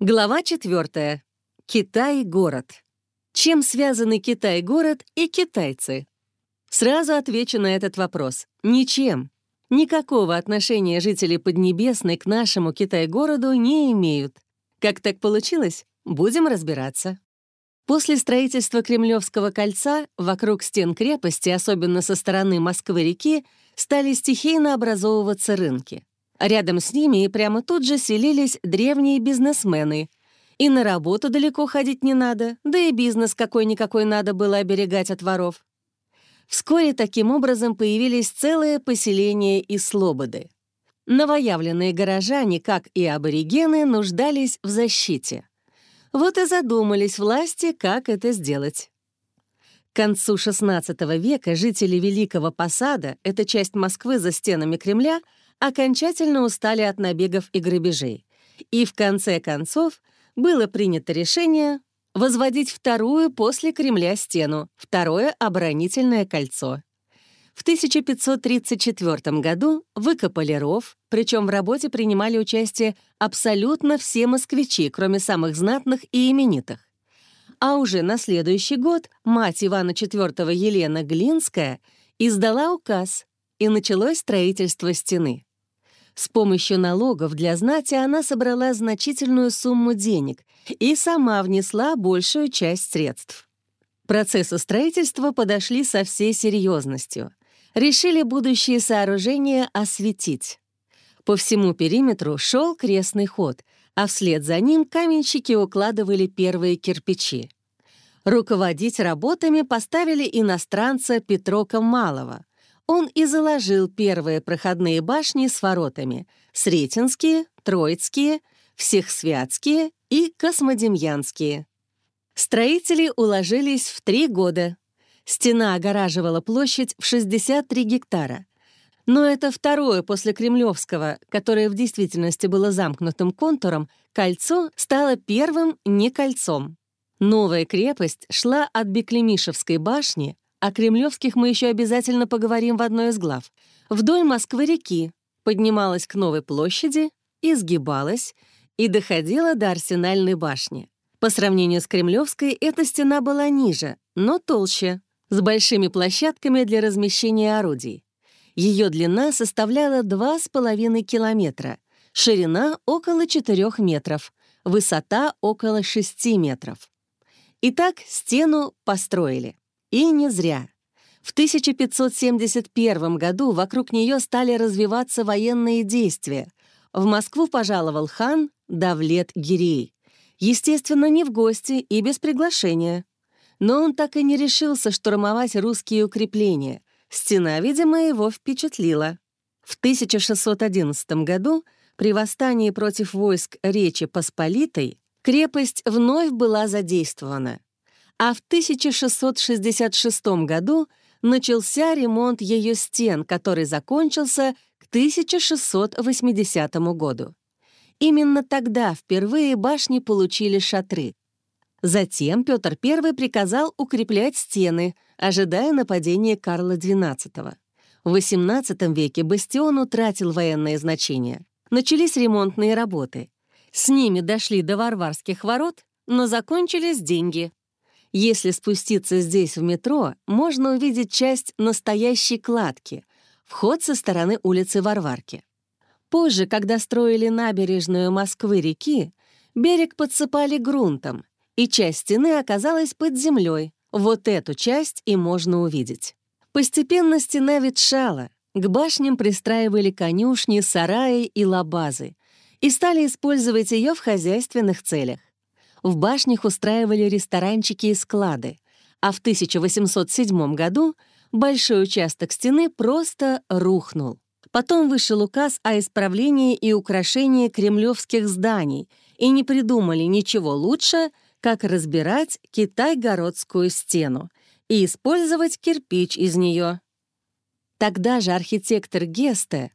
Глава 4. Китай-город. Чем связаны Китай-город и китайцы? Сразу отвечу на этот вопрос. Ничем. Никакого отношения жители Поднебесной к нашему Китай-городу не имеют. Как так получилось? Будем разбираться. После строительства Кремлевского кольца вокруг стен крепости, особенно со стороны Москвы-реки, стали стихийно образовываться рынки. Рядом с ними прямо тут же селились древние бизнесмены. И на работу далеко ходить не надо, да и бизнес какой-никакой надо было оберегать от воров. Вскоре таким образом появились целые поселения и слободы. Новоявленные горожане, как и аборигены, нуждались в защите. Вот и задумались власти, как это сделать. К концу XVI века жители Великого Посада, это часть Москвы за стенами Кремля, окончательно устали от набегов и грабежей. И в конце концов было принято решение возводить вторую после Кремля стену, второе оборонительное кольцо. В 1534 году выкопали ров, причем в работе принимали участие абсолютно все москвичи, кроме самых знатных и именитых. А уже на следующий год мать Ивана IV Елена Глинская издала указ, и началось строительство стены. С помощью налогов для знати она собрала значительную сумму денег и сама внесла большую часть средств. Процессу строительства подошли со всей серьезностью. Решили будущее сооружение осветить. По всему периметру шел крестный ход, а вслед за ним каменщики укладывали первые кирпичи. Руководить работами поставили иностранца Петрока Малого, он и заложил первые проходные башни с воротами — Сретенские, Троицкие, Всехсвятские и Космодемьянские. Строители уложились в три года. Стена огораживала площадь в 63 гектара. Но это второе после Кремлевского, которое в действительности было замкнутым контуром, кольцо стало первым не кольцом. Новая крепость шла от Беклемишевской башни о кремлевских мы еще обязательно поговорим в одной из глав. Вдоль Москвы-реки поднималась к Новой площади, изгибалась и доходила до Арсенальной башни. По сравнению с Кремлевской, эта стена была ниже, но толще, с большими площадками для размещения орудий. Ее длина составляла 2,5 километра, ширина — около 4 метров, высота — около 6 метров. Итак, стену построили. И не зря. В 1571 году вокруг нее стали развиваться военные действия. В Москву пожаловал хан Давлет Гирей. Естественно, не в гости и без приглашения. Но он так и не решился штурмовать русские укрепления. Стена, видимо, его впечатлила. В 1611 году при восстании против войск Речи Посполитой крепость вновь была задействована а в 1666 году начался ремонт ее стен, который закончился к 1680 году. Именно тогда впервые башни получили шатры. Затем Петр I приказал укреплять стены, ожидая нападения Карла XII. В XVIII веке бастион утратил военное значение. Начались ремонтные работы. С ними дошли до Варварских ворот, но закончились деньги. Если спуститься здесь в метро, можно увидеть часть настоящей кладки, вход со стороны улицы Варварки. Позже, когда строили набережную Москвы-реки, берег подсыпали грунтом, и часть стены оказалась под землей. Вот эту часть и можно увидеть. Постепенно стена ветшала, к башням пристраивали конюшни, сараи и лабазы и стали использовать ее в хозяйственных целях. В башнях устраивали ресторанчики и склады, а в 1807 году большой участок стены просто рухнул. Потом вышел указ о исправлении и украшении кремлевских зданий, и не придумали ничего лучше, как разбирать Китай-городскую стену и использовать кирпич из нее. Тогда же архитектор Гесте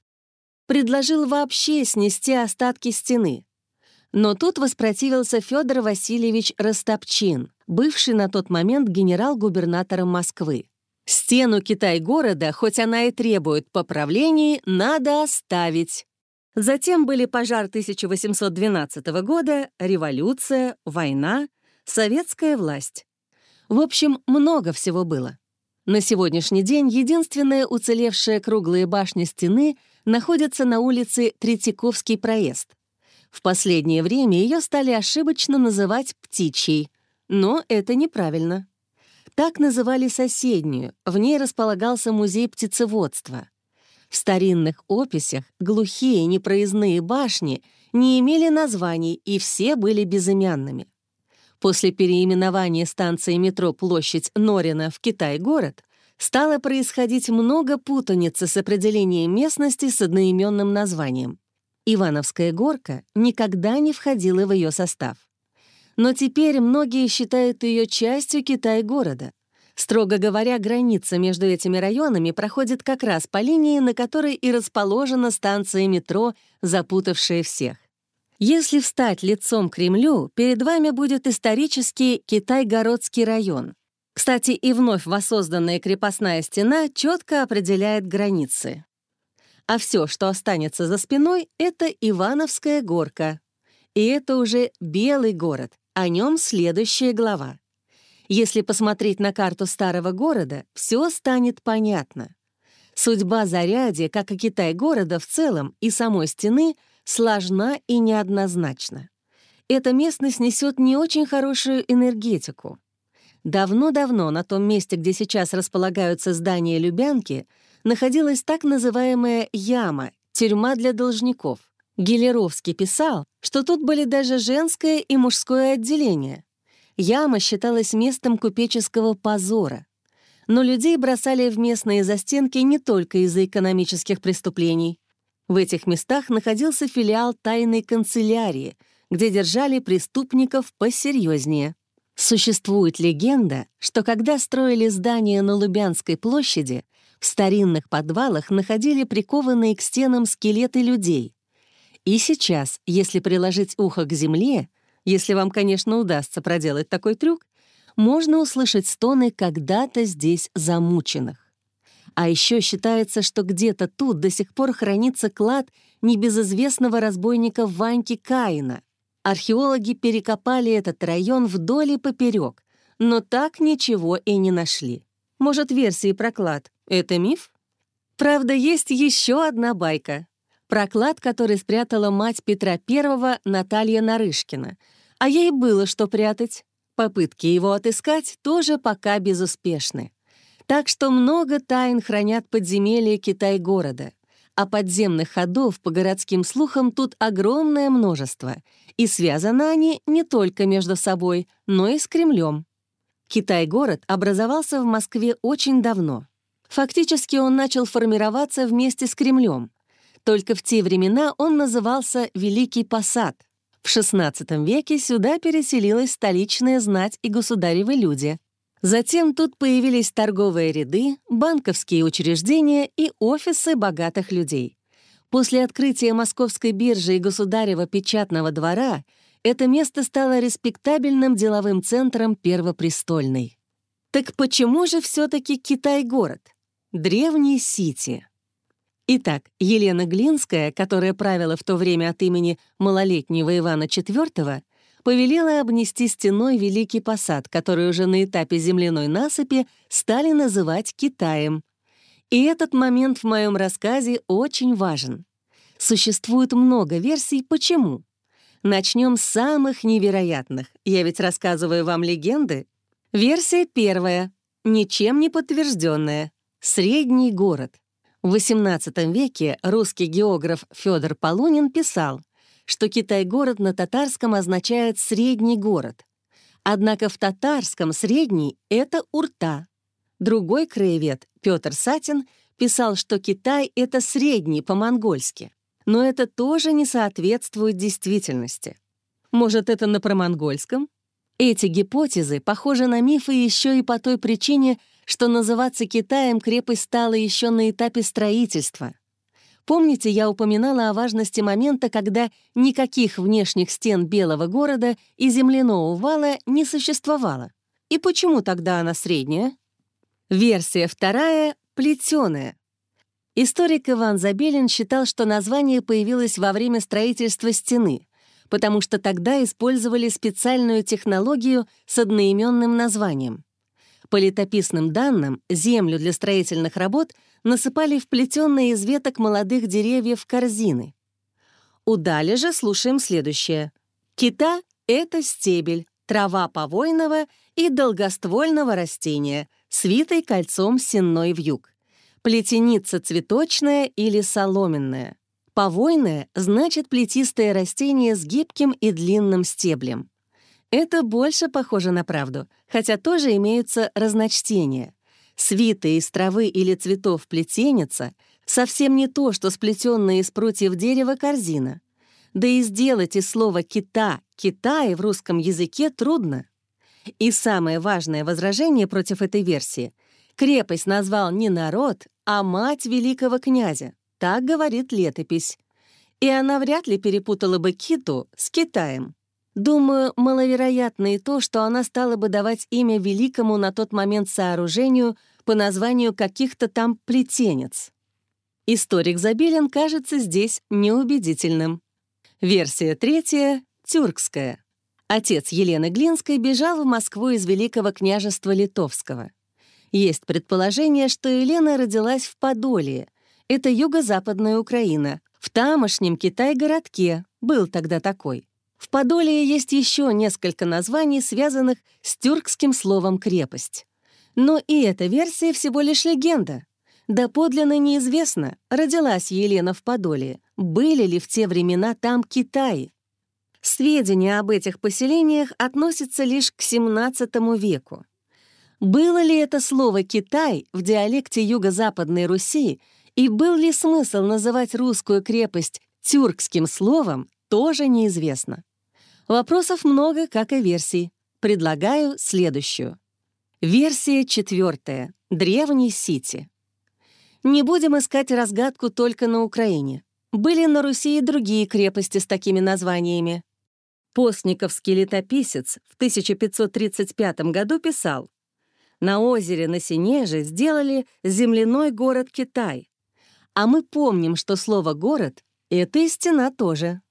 предложил вообще снести остатки стены, но тут воспротивился Федор Васильевич Растопчин, бывший на тот момент генерал-губернатором Москвы. Стену Китай-города, хоть она и требует поправлений, надо оставить. Затем были пожар 1812 года, революция, война, советская власть. В общем, много всего было. На сегодняшний день единственная уцелевшая круглая башня стены находится на улице Третьяковский проезд. В последнее время ее стали ошибочно называть «птичьей», но это неправильно. Так называли соседнюю, в ней располагался музей птицеводства. В старинных описях глухие непроездные башни не имели названий и все были безымянными. После переименования станции метро «Площадь Норина» в Китай-город стало происходить много путаницы с определением местности с одноименным названием. Ивановская горка никогда не входила в ее состав. Но теперь многие считают ее частью Китай-города — Строго говоря, граница между этими районами проходит как раз по линии, на которой и расположена станция метро, запутавшая всех. Если встать лицом к Кремлю, перед вами будет исторический Китай-Городский район. Кстати, и вновь воссозданная крепостная стена четко определяет границы. А все, что останется за спиной, — это Ивановская горка. И это уже Белый город, о нем следующая глава. Если посмотреть на карту старого города, все станет понятно. Судьба Зарядья, как и Китай-города в целом и самой стены, сложна и неоднозначна. Эта местность несет не очень хорошую энергетику. Давно-давно на том месте, где сейчас располагаются здания Любянки, находилась так называемая яма, тюрьма для должников. Гелеровский писал, что тут были даже женское и мужское отделение. Яма считалась местом купеческого позора. Но людей бросали в местные застенки не только из-за экономических преступлений. В этих местах находился филиал тайной канцелярии, где держали преступников посерьезнее. Существует легенда, что когда строили здание на Лубянской площади, в старинных подвалах находили прикованные к стенам скелеты людей. И сейчас, если приложить ухо к земле, если вам, конечно, удастся проделать такой трюк, можно услышать стоны когда-то здесь замученных. А еще считается, что где-то тут до сих пор хранится клад небезызвестного разбойника Ваньки Каина. Археологи перекопали этот район вдоль и поперек, но так ничего и не нашли. Может, версии про клад — это миф? Правда, есть еще одна байка. Проклад, который спрятала мать Петра I Наталья Нарышкина — а ей было что прятать. Попытки его отыскать тоже пока безуспешны. Так что много тайн хранят подземелья Китай-города. А подземных ходов, по городским слухам, тут огромное множество. И связаны они не только между собой, но и с Кремлем. Китай-город образовался в Москве очень давно. Фактически он начал формироваться вместе с Кремлем. Только в те времена он назывался Великий Посад — в XVI веке сюда переселилась столичная знать и государевы люди. Затем тут появились торговые ряды, банковские учреждения и офисы богатых людей. После открытия Московской биржи и государева печатного двора это место стало респектабельным деловым центром Первопрестольной. Так почему же все-таки Китай-город? Древний Сити. Итак, Елена Глинская, которая правила в то время от имени малолетнего Ивана IV, повелела обнести стеной Великий Посад, который уже на этапе земляной насыпи стали называть Китаем. И этот момент в моем рассказе очень важен. Существует много версий, почему. Начнем с самых невероятных. Я ведь рассказываю вам легенды. Версия первая, ничем не подтвержденная. Средний город. В XVIII веке русский географ Федор Полунин писал, что Китай-город на татарском означает «средний город». Однако в татарском «средний» — это Урта. Другой краевед, Петр Сатин, писал, что Китай — это «средний» по-монгольски. Но это тоже не соответствует действительности. Может, это на промонгольском? Эти гипотезы похожи на мифы еще и по той причине, что называться Китаем крепость стала еще на этапе строительства. Помните, я упоминала о важности момента, когда никаких внешних стен Белого города и земляного вала не существовало? И почему тогда она средняя? Версия вторая — плетеная. Историк Иван Забелин считал, что название появилось во время строительства стены, потому что тогда использовали специальную технологию с одноименным названием. По летописным данным, землю для строительных работ насыпали вплетенные из веток молодых деревьев корзины. У Дали же слушаем следующее. Кита — это стебель, трава повойного и долгоствольного растения, свитой кольцом сенной вьюг. Плетеница цветочная или соломенная. Повойное значит плетистое растение с гибким и длинным стеблем. Это больше похоже на правду, хотя тоже имеются разночтения. Свиты из травы или цветов плетеница совсем не то, что сплетенная из прутьев дерева корзина. Да и сделать из слова «кита» «китай» в русском языке трудно. И самое важное возражение против этой версии — крепость назвал не народ, а мать великого князя. Так говорит летопись. И она вряд ли перепутала бы Киту с Китаем. Думаю, маловероятно и то, что она стала бы давать имя великому на тот момент сооружению по названию каких-то там плетенец. Историк Забелин кажется здесь неубедительным. Версия третья — тюркская. Отец Елены Глинской бежал в Москву из Великого княжества Литовского. Есть предположение, что Елена родилась в Подолье. Это юго-западная Украина. В тамошнем Китай-городке был тогда такой. В Подоле есть еще несколько названий, связанных с тюркским словом «крепость». Но и эта версия всего лишь легенда. Доподлинно неизвестно, родилась Елена в Подоле, были ли в те времена там Китаи. Сведения об этих поселениях относятся лишь к XVII веку. Было ли это слово «Китай» в диалекте Юго-Западной Руси и был ли смысл называть русскую крепость тюркским словом, тоже неизвестно. Вопросов много, как и версий. Предлагаю следующую. Версия четвертая. Древний Сити. Не будем искать разгадку только на Украине. Были на Руси и другие крепости с такими названиями. Постниковский летописец в 1535 году писал, «На озере на Синеже сделали земляной город Китай, а мы помним, что слово «город» — это и стена тоже».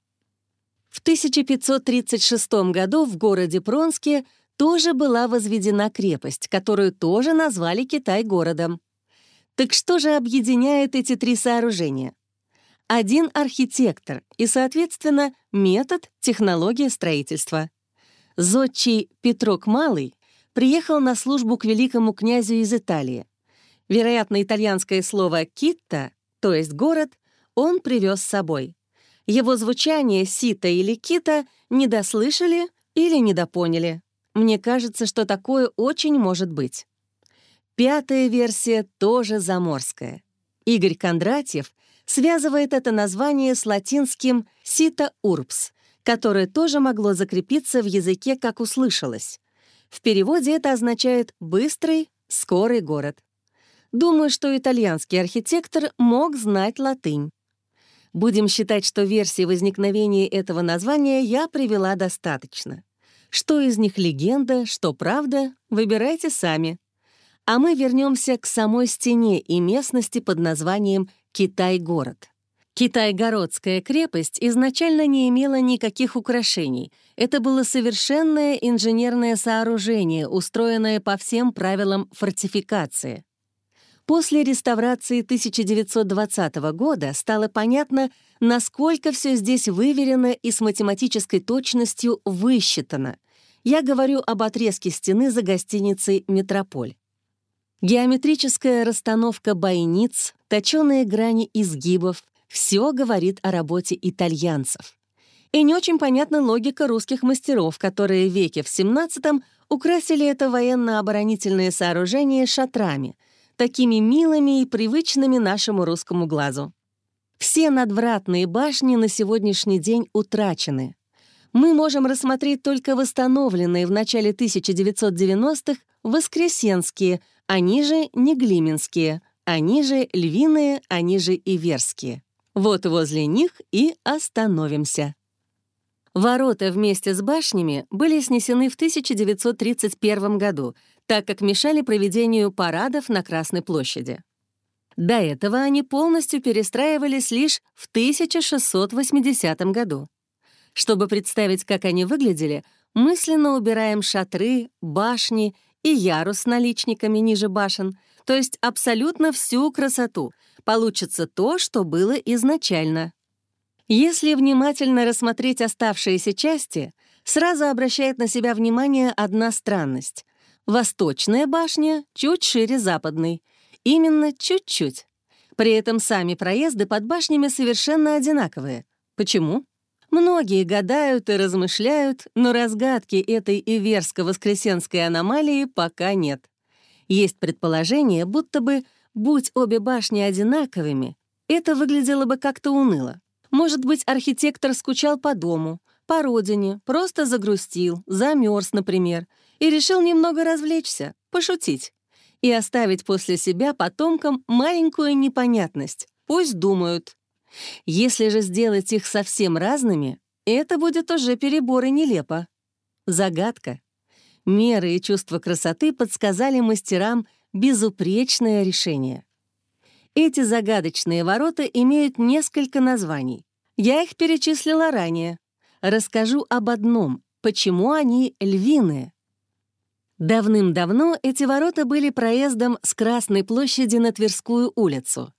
В 1536 году в городе Пронске тоже была возведена крепость, которую тоже назвали Китай городом. Так что же объединяет эти три сооружения? Один архитектор и, соответственно, метод, технология строительства. Зодчий Петрок Малый приехал на службу к великому князю из Италии. Вероятно, итальянское слово «китта», то есть «город», он привез с собой. Его звучание «сита» или «кита» недослышали или недопоняли. Мне кажется, что такое очень может быть. Пятая версия тоже заморская. Игорь Кондратьев связывает это название с латинским «сита урбс», которое тоже могло закрепиться в языке, как услышалось. В переводе это означает «быстрый, скорый город». Думаю, что итальянский архитектор мог знать латынь. Будем считать, что версии возникновения этого названия я привела достаточно. Что из них легенда, что правда, выбирайте сами. А мы вернемся к самой стене и местности под названием Китай-город. Китай-городская крепость изначально не имела никаких украшений. Это было совершенное инженерное сооружение, устроенное по всем правилам фортификации. После реставрации 1920 года стало понятно, насколько все здесь выверено и с математической точностью высчитано. Я говорю об отрезке стены за гостиницей «Метрополь». Геометрическая расстановка бойниц, точеные грани изгибов — все говорит о работе итальянцев. И не очень понятна логика русских мастеров, которые веке в XVII украсили это военно-оборонительное сооружение шатрами — такими милыми и привычными нашему русскому глазу. Все надвратные башни на сегодняшний день утрачены. Мы можем рассмотреть только восстановленные в начале 1990-х Воскресенские, они же Неглименские, они же Львиные, они же Иверские. Вот возле них и остановимся. Ворота вместе с башнями были снесены в 1931 году, так как мешали проведению парадов на Красной площади. До этого они полностью перестраивались лишь в 1680 году. Чтобы представить, как они выглядели, мысленно убираем шатры, башни и ярус с наличниками ниже башен, то есть абсолютно всю красоту. Получится то, что было изначально. Если внимательно рассмотреть оставшиеся части, сразу обращает на себя внимание одна странность. Восточная башня чуть шире западной. Именно чуть-чуть. При этом сами проезды под башнями совершенно одинаковые. Почему? Многие гадают и размышляют, но разгадки этой иверско-воскресенской аномалии пока нет. Есть предположение, будто бы, будь обе башни одинаковыми, это выглядело бы как-то уныло. Может быть, архитектор скучал по дому, по родине, просто загрустил, замерз, например, и решил немного развлечься, пошутить и оставить после себя потомкам маленькую непонятность. Пусть думают, если же сделать их совсем разными, это будет уже перебор и нелепо. Загадка. Меры и чувство красоты подсказали мастерам безупречное решение. Эти загадочные ворота имеют несколько названий. Я их перечислила ранее. Расскажу об одном, почему они львиные. Давным-давно эти ворота были проездом с Красной площади на Тверскую улицу.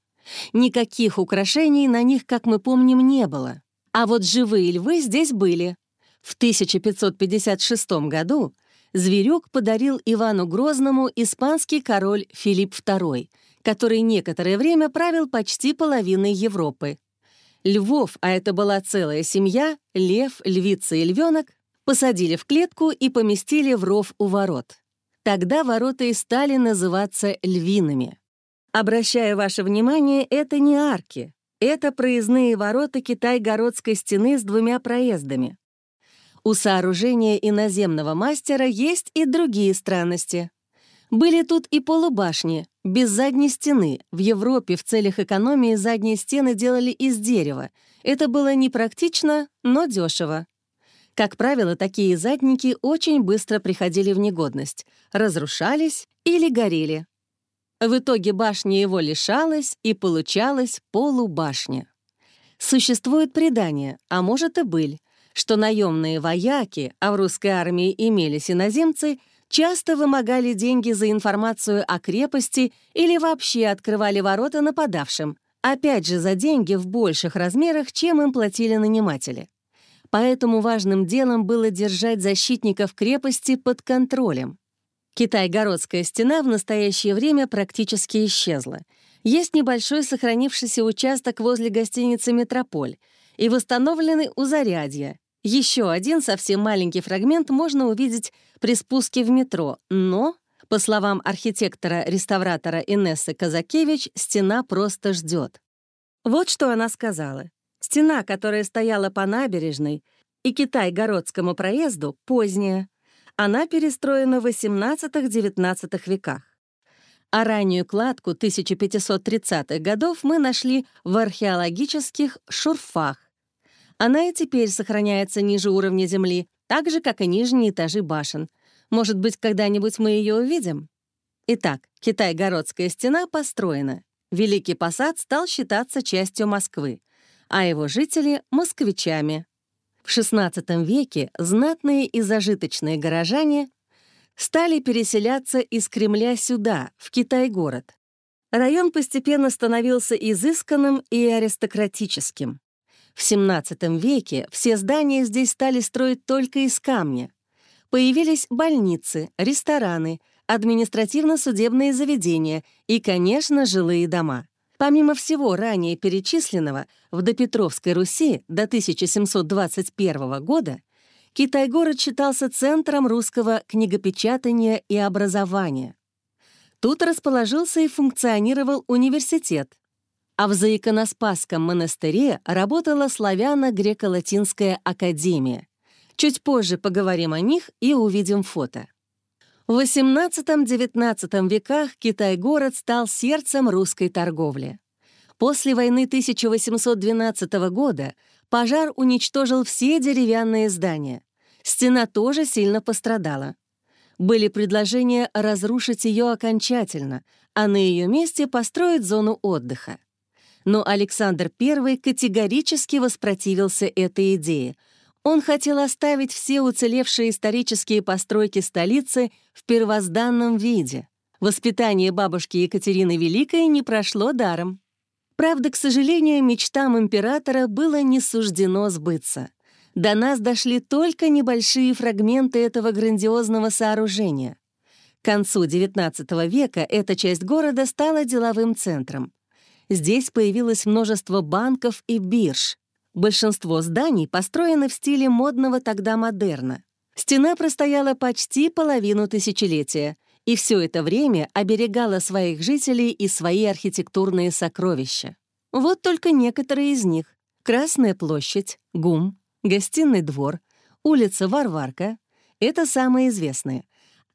Никаких украшений на них, как мы помним, не было. А вот живые львы здесь были. В 1556 году зверюк подарил Ивану Грозному испанский король Филипп II, который некоторое время правил почти половиной Европы. Львов, а это была целая семья, лев, львица и львенок, посадили в клетку и поместили в ров у ворот. Тогда ворота и стали называться львиными. Обращаю ваше внимание, это не арки. Это проездные ворота Китай-городской стены с двумя проездами. У сооружения иноземного мастера есть и другие странности. Были тут и полубашни, без задней стены. В Европе в целях экономии задние стены делали из дерева. Это было непрактично, но дешево. Как правило, такие задники очень быстро приходили в негодность, разрушались или горели. В итоге башня его лишалась, и получалась полубашня. Существует предание, а может и быль, что наемные вояки, а в русской армии имелись иноземцы, часто вымогали деньги за информацию о крепости или вообще открывали ворота нападавшим, опять же за деньги в больших размерах, чем им платили наниматели. Поэтому важным делом было держать защитников крепости под контролем. Китай-городская стена в настоящее время практически исчезла. Есть небольшой сохранившийся участок возле гостиницы «Метрополь» и восстановлены узарядья. Еще один совсем маленький фрагмент можно увидеть при спуске в метро, но, по словам архитектора-реставратора Инессы Казакевич, стена просто ждет. Вот что она сказала. Стена, которая стояла по набережной и Китай-городскому проезду, поздняя, она перестроена в XVIII-XIX веках. А раннюю кладку 1530-х годов мы нашли в археологических шурфах. Она и теперь сохраняется ниже уровня земли, так же, как и нижние этажи башен. Может быть, когда-нибудь мы ее увидим? Итак, Китай-городская стена построена. Великий Посад стал считаться частью Москвы, а его жители — москвичами. В XVI веке знатные и зажиточные горожане стали переселяться из Кремля сюда, в Китай-город. Район постепенно становился изысканным и аристократическим. В XVII веке все здания здесь стали строить только из камня. Появились больницы, рестораны, административно-судебные заведения и, конечно, жилые дома. Помимо всего ранее перечисленного, в допетровской Руси до 1721 года Китай-город считался центром русского книгопечатания и образования. Тут расположился и функционировал университет, а в Заиконоспасском монастыре работала славяно-греко-латинская академия. Чуть позже поговорим о них и увидим фото. В XVIII-XIX веках Китай-город стал сердцем русской торговли. После войны 1812 года пожар уничтожил все деревянные здания. Стена тоже сильно пострадала. Были предложения разрушить ее окончательно, а на ее месте построить зону отдыха. Но Александр I категорически воспротивился этой идее. Он хотел оставить все уцелевшие исторические постройки столицы в первозданном виде. Воспитание бабушки Екатерины Великой не прошло даром. Правда, к сожалению, мечтам императора было не суждено сбыться. До нас дошли только небольшие фрагменты этого грандиозного сооружения. К концу XIX века эта часть города стала деловым центром. Здесь появилось множество банков и бирж. Большинство зданий построены в стиле модного тогда модерна. Стена простояла почти половину тысячелетия, и все это время оберегала своих жителей и свои архитектурные сокровища. Вот только некоторые из них. Красная площадь, ГУМ, Гостиный двор, улица Варварка — это самые известные.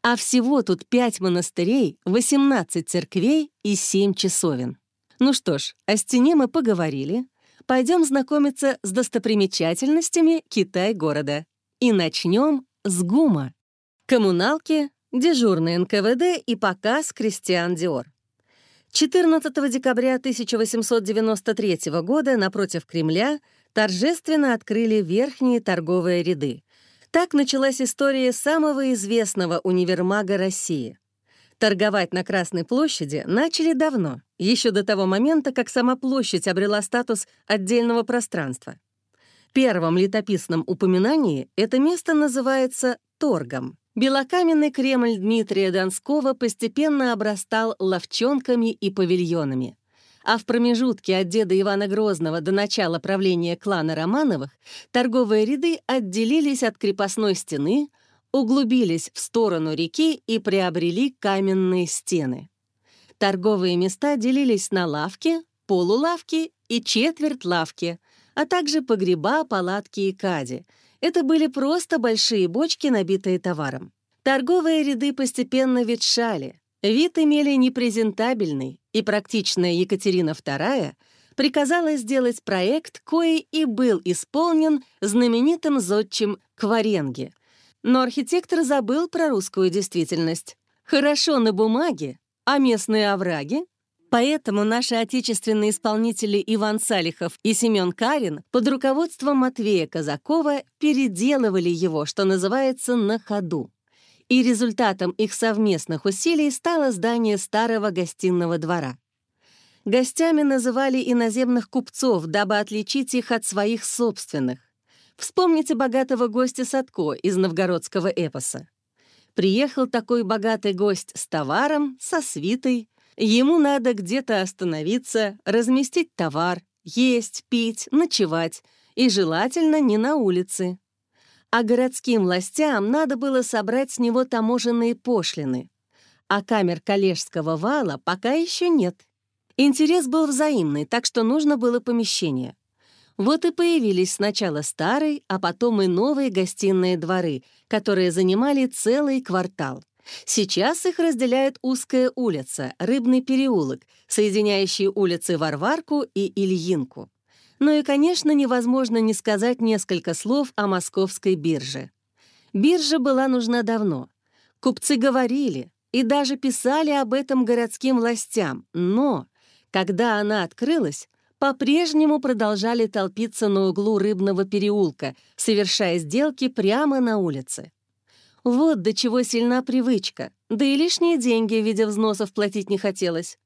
А всего тут пять монастырей, 18 церквей и 7 часовен. Ну что ж, о стене мы поговорили. Пойдем знакомиться с достопримечательностями Китай-города. И начнем с ГУМа. Коммуналки, дежурный НКВД и показ Кристиан Диор. 14 декабря 1893 года напротив Кремля торжественно открыли верхние торговые ряды. Так началась история самого известного универмага России. Торговать на Красной площади начали давно, еще до того момента, как сама площадь обрела статус отдельного пространства. В первом летописном упоминании это место называется торгом. Белокаменный Кремль Дмитрия Донского постепенно обрастал ловчонками и павильонами. А в промежутке от деда Ивана Грозного до начала правления клана Романовых торговые ряды отделились от крепостной стены, углубились в сторону реки и приобрели каменные стены. Торговые места делились на лавки, полулавки и четверть лавки, а также погреба, палатки и кади — это были просто большие бочки, набитые товаром. Торговые ряды постепенно ветшали. Вид имели непрезентабельный, и практичная Екатерина II приказала сделать проект, кои и был исполнен знаменитым зодчим Кваренге. Но архитектор забыл про русскую действительность. Хорошо на бумаге, а местные овраги Поэтому наши отечественные исполнители Иван Салихов и Семен Карин под руководством Матвея Казакова переделывали его, что называется, на ходу. И результатом их совместных усилий стало здание старого гостиного двора. Гостями называли иноземных купцов, дабы отличить их от своих собственных. Вспомните богатого гостя Садко из новгородского эпоса. Приехал такой богатый гость с товаром, со свитой, Ему надо где-то остановиться, разместить товар, есть, пить, ночевать, и желательно не на улице. А городским властям надо было собрать с него таможенные пошлины. А камер коллежского вала пока еще нет. Интерес был взаимный, так что нужно было помещение. Вот и появились сначала старые, а потом и новые гостиные дворы, которые занимали целый квартал. Сейчас их разделяет узкая улица, Рыбный переулок, соединяющий улицы Варварку и Ильинку. Ну и, конечно, невозможно не сказать несколько слов о московской бирже. Биржа была нужна давно. Купцы говорили и даже писали об этом городским властям, но, когда она открылась, по-прежнему продолжали толпиться на углу Рыбного переулка, совершая сделки прямо на улице. Вот до чего сильна привычка, да и лишние деньги в виде взносов платить не хотелось.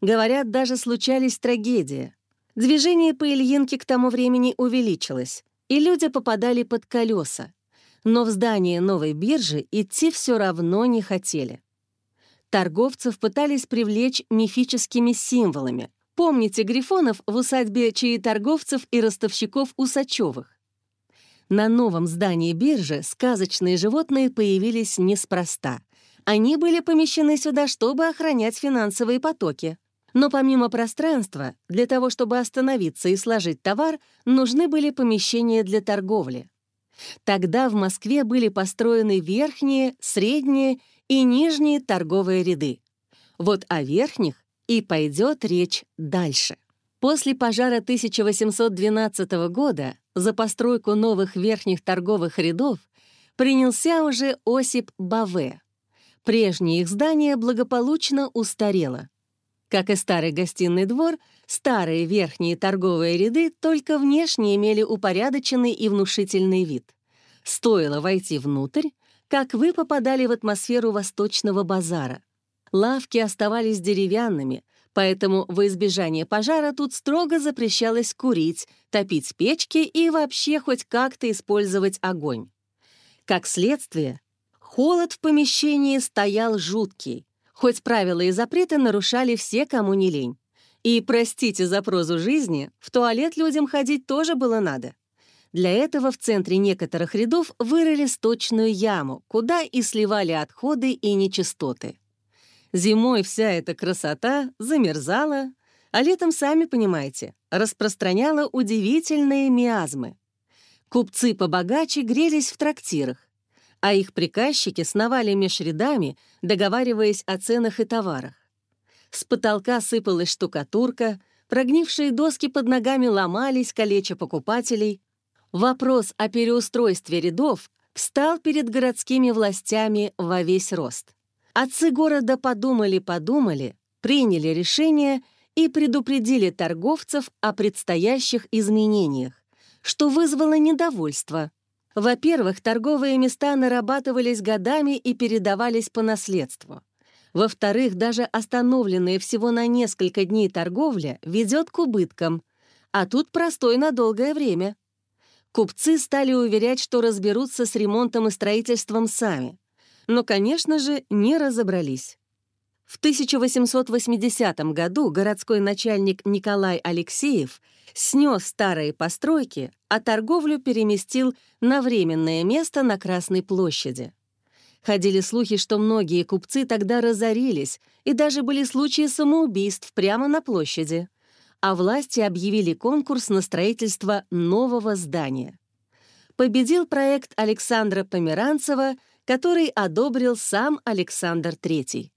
Говорят, даже случались трагедии. Движение по Ильинке к тому времени увеличилось, и люди попадали под колеса. Но в здание новой биржи идти все равно не хотели. Торговцев пытались привлечь мифическими символами. Помните грифонов в усадьбе торговцев и ростовщиков Усачевых? На новом здании биржи сказочные животные появились неспроста. Они были помещены сюда, чтобы охранять финансовые потоки. Но помимо пространства, для того, чтобы остановиться и сложить товар, нужны были помещения для торговли. Тогда в Москве были построены верхние, средние и нижние торговые ряды. Вот о верхних и пойдет речь дальше. После пожара 1812 года за постройку новых верхних торговых рядов принялся уже Осип Баве. Прежнее их здание благополучно устарело. Как и старый гостиный двор, старые верхние торговые ряды только внешне имели упорядоченный и внушительный вид. Стоило войти внутрь, как вы попадали в атмосферу восточного базара. Лавки оставались деревянными, поэтому во избежание пожара тут строго запрещалось курить, топить печки и вообще хоть как-то использовать огонь. Как следствие, холод в помещении стоял жуткий, хоть правила и запреты нарушали все, кому не лень. И, простите за прозу жизни, в туалет людям ходить тоже было надо. Для этого в центре некоторых рядов вырыли сточную яму, куда и сливали отходы и нечистоты. Зимой вся эта красота замерзала, а летом, сами понимаете, распространяла удивительные миазмы. Купцы побогаче грелись в трактирах, а их приказчики сновали меж рядами, договариваясь о ценах и товарах. С потолка сыпалась штукатурка, прогнившие доски под ногами ломались, калеча покупателей. Вопрос о переустройстве рядов встал перед городскими властями во весь рост. Отцы города подумали-подумали, приняли решение и предупредили торговцев о предстоящих изменениях, что вызвало недовольство. Во-первых, торговые места нарабатывались годами и передавались по наследству. Во-вторых, даже остановленная всего на несколько дней торговля ведет к убыткам, а тут простой на долгое время. Купцы стали уверять, что разберутся с ремонтом и строительством сами но, конечно же, не разобрались. В 1880 году городской начальник Николай Алексеев снес старые постройки, а торговлю переместил на временное место на Красной площади. Ходили слухи, что многие купцы тогда разорились, и даже были случаи самоубийств прямо на площади. А власти объявили конкурс на строительство нового здания. Победил проект Александра Померанцева который одобрил сам Александр III.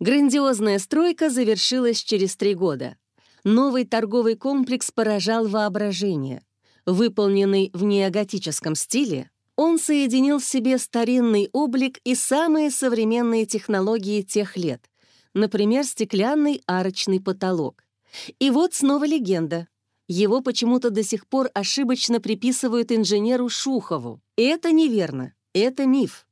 Грандиозная стройка завершилась через три года. Новый торговый комплекс поражал воображение. Выполненный в неоготическом стиле, он соединил в себе старинный облик и самые современные технологии тех лет, например, стеклянный арочный потолок. И вот снова легенда. Его почему-то до сих пор ошибочно приписывают инженеру Шухову. Это неверно, это миф.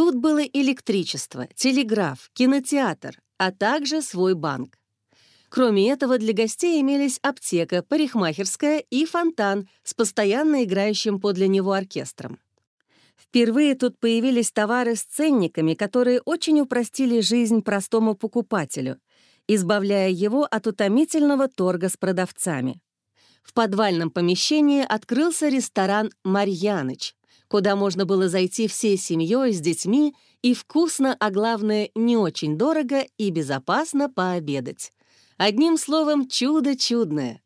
Тут было электричество, телеграф, кинотеатр, а также свой банк. Кроме этого, для гостей имелись аптека, парикмахерская и фонтан с постоянно играющим подле него оркестром. Впервые тут появились товары с ценниками, которые очень упростили жизнь простому покупателю, избавляя его от утомительного торга с продавцами. В подвальном помещении открылся ресторан «Марьяныч», куда можно было зайти всей семьей с детьми и вкусно, а главное, не очень дорого и безопасно пообедать. Одним словом, чудо чудное.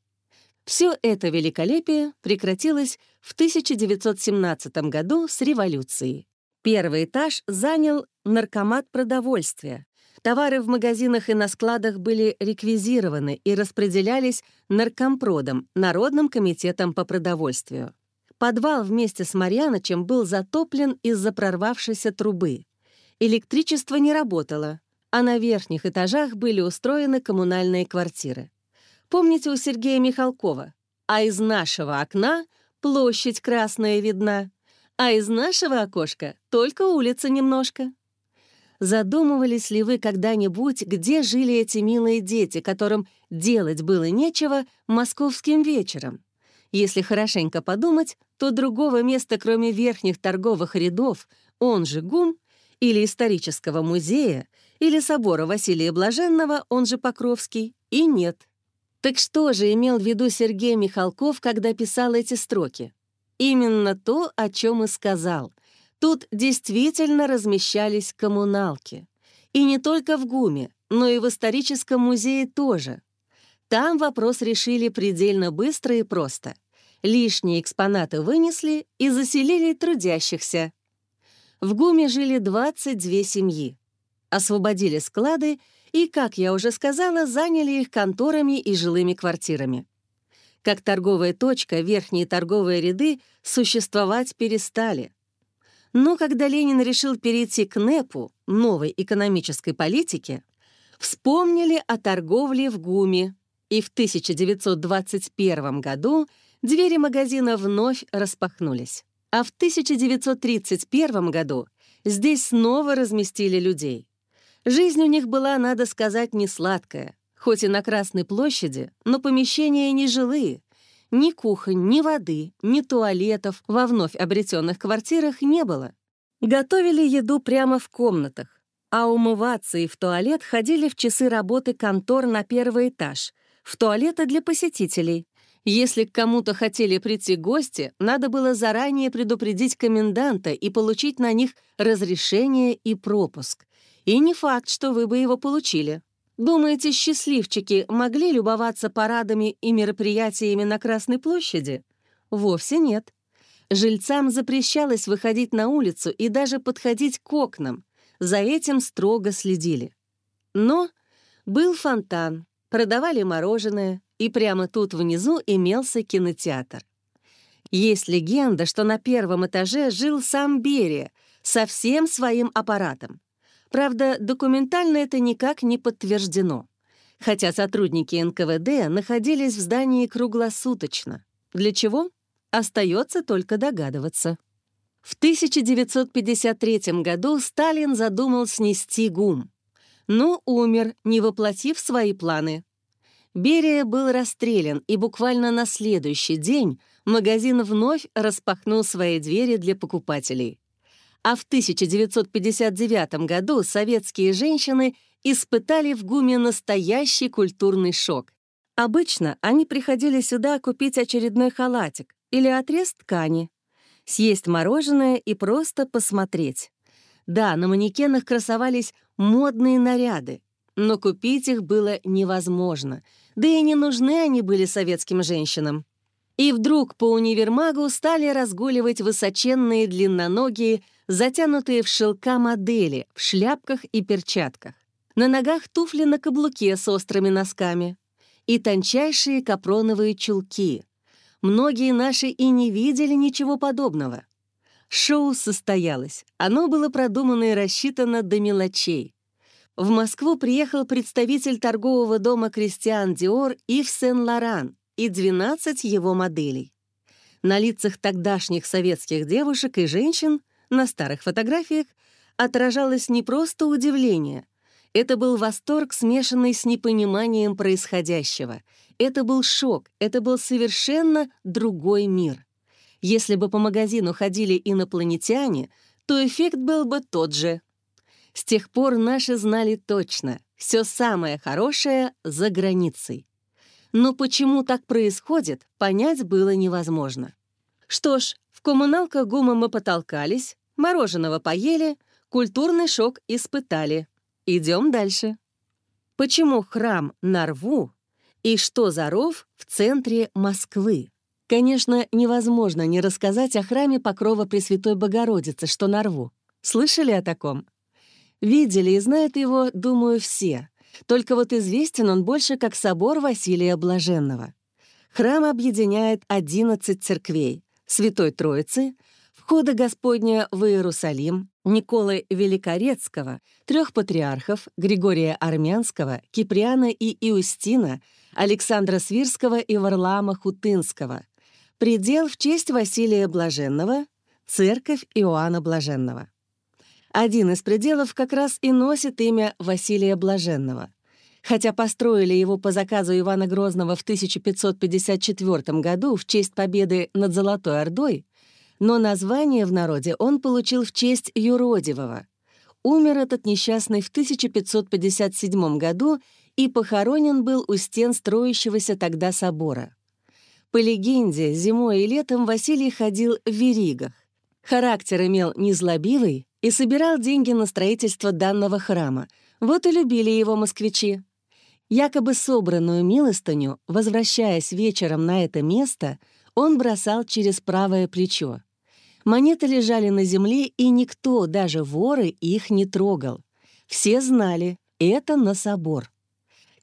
Все это великолепие прекратилось в 1917 году с революцией. Первый этаж занял наркомат продовольствия. Товары в магазинах и на складах были реквизированы и распределялись наркомпродом, Народным комитетом по продовольствию. Подвал вместе с Марьянычем был затоплен из-за прорвавшейся трубы. Электричество не работало, а на верхних этажах были устроены коммунальные квартиры. Помните у Сергея Михалкова? А из нашего окна площадь красная видна, а из нашего окошка только улица немножко. Задумывались ли вы когда-нибудь, где жили эти милые дети, которым делать было нечего московским вечером? Если хорошенько подумать, то другого места, кроме верхних торговых рядов, он же ГУМ, или исторического музея, или собора Василия Блаженного, он же Покровский, и нет. Так что же имел в виду Сергей Михалков, когда писал эти строки? Именно то, о чем и сказал. Тут действительно размещались коммуналки. И не только в ГУМе, но и в историческом музее тоже. Там вопрос решили предельно быстро и просто — Лишние экспонаты вынесли и заселили трудящихся. В ГУМе жили 22 семьи. Освободили склады и, как я уже сказала, заняли их конторами и жилыми квартирами. Как торговая точка, верхние торговые ряды существовать перестали. Но когда Ленин решил перейти к НЭПу, новой экономической политике, вспомнили о торговле в ГУМе, и в 1921 году двери магазина вновь распахнулись. А в 1931 году здесь снова разместили людей. Жизнь у них была, надо сказать, не сладкая. Хоть и на Красной площади, но помещения не жилые. Ни кухонь, ни воды, ни туалетов во вновь обретенных квартирах не было. Готовили еду прямо в комнатах, а умываться и в туалет ходили в часы работы контор на первый этаж, в туалеты для посетителей. Если к кому-то хотели прийти гости, надо было заранее предупредить коменданта и получить на них разрешение и пропуск. И не факт, что вы бы его получили. Думаете, счастливчики могли любоваться парадами и мероприятиями на Красной площади? Вовсе нет. Жильцам запрещалось выходить на улицу и даже подходить к окнам. За этим строго следили. Но был фонтан, продавали мороженое, и прямо тут внизу имелся кинотеатр. Есть легенда, что на первом этаже жил сам Берия со всем своим аппаратом. Правда, документально это никак не подтверждено. Хотя сотрудники НКВД находились в здании круглосуточно. Для чего? Остается только догадываться. В 1953 году Сталин задумал снести ГУМ. Но умер, не воплотив свои планы. Берия был расстрелян, и буквально на следующий день магазин вновь распахнул свои двери для покупателей а в 1959 году советские женщины испытали в ГУМе настоящий культурный шок. Обычно они приходили сюда купить очередной халатик или отрез ткани, съесть мороженое и просто посмотреть. Да, на манекенах красовались модные наряды, но купить их было невозможно, да и не нужны они были советским женщинам. И вдруг по универмагу стали разгуливать высоченные длинноногие затянутые в шелка модели, в шляпках и перчатках. На ногах туфли на каблуке с острыми носками и тончайшие капроновые чулки. Многие наши и не видели ничего подобного. Шоу состоялось. Оно было продумано и рассчитано до мелочей. В Москву приехал представитель торгового дома «Кристиан Диор» Ив Сен-Лоран и 12 его моделей. На лицах тогдашних советских девушек и женщин — на старых фотографиях отражалось не просто удивление. Это был восторг, смешанный с непониманием происходящего. Это был шок, это был совершенно другой мир. Если бы по магазину ходили инопланетяне, то эффект был бы тот же. С тех пор наши знали точно, все самое хорошее за границей. Но почему так происходит, понять было невозможно. Что ж, в коммуналках ГУМа мы потолкались, мороженого поели, культурный шок испытали. Идем дальше. Почему храм на рву и что за ров в центре Москвы? Конечно, невозможно не рассказать о храме Покрова Пресвятой Богородицы, что на рву. Слышали о таком? Видели и знают его, думаю, все. Только вот известен он больше как собор Василия Блаженного. Храм объединяет 11 церквей — Святой Троицы, входа Господня в Иерусалим, Николы Великорецкого, трех патриархов Григория Армянского, Киприана и Иустина, Александра Свирского и Варлаама Хутынского, предел в честь Василия Блаженного, церковь Иоанна Блаженного. Один из пределов как раз и носит имя Василия Блаженного. Хотя построили его по заказу Ивана Грозного в 1554 году в честь победы над Золотой Ордой, но название в народе он получил в честь юродивого. Умер этот несчастный в 1557 году и похоронен был у стен строящегося тогда собора. По легенде, зимой и летом Василий ходил в веригах. Характер имел незлобивый и собирал деньги на строительство данного храма. Вот и любили его москвичи. Якобы собранную милостыню, возвращаясь вечером на это место, он бросал через правое плечо. Монеты лежали на земле, и никто, даже воры, их не трогал. Все знали — это на собор.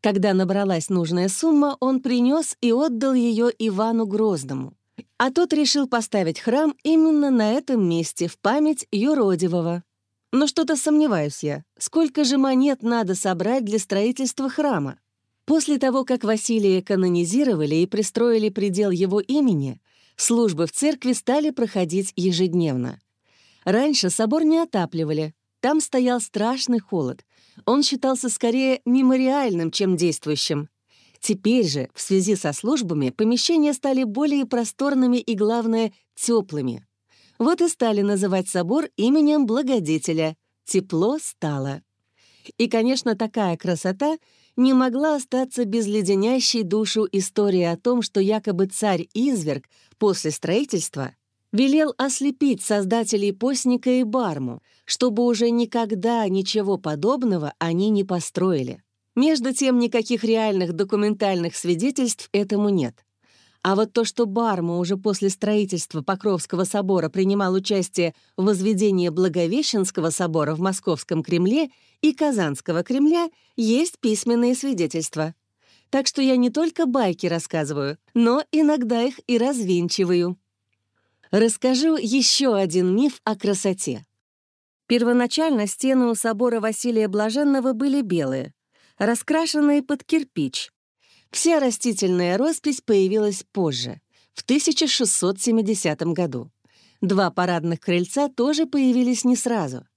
Когда набралась нужная сумма, он принес и отдал ее Ивану Грозному. А тот решил поставить храм именно на этом месте, в память юродивого. Но что-то сомневаюсь я, сколько же монет надо собрать для строительства храма? После того, как Василия канонизировали и пристроили предел его имени, службы в церкви стали проходить ежедневно. Раньше собор не отапливали, там стоял страшный холод. Он считался скорее мемориальным, чем действующим. Теперь же, в связи со службами, помещения стали более просторными и, главное, теплыми. Вот и стали называть собор именем благодетеля. Тепло стало. И, конечно, такая красота не могла остаться без леденящей душу истории о том, что якобы царь-изверг после строительства велел ослепить создателей постника и барму, чтобы уже никогда ничего подобного они не построили. Между тем, никаких реальных документальных свидетельств этому нет. А вот то, что Барма уже после строительства Покровского собора принимал участие в возведении Благовещенского собора в Московском Кремле и Казанского Кремля, есть письменные свидетельства. Так что я не только байки рассказываю, но иногда их и развенчиваю. Расскажу еще один миф о красоте. Первоначально стены у собора Василия Блаженного были белые, раскрашенные под кирпич, Вся растительная роспись появилась позже, в 1670 году. Два парадных крыльца тоже появились не сразу.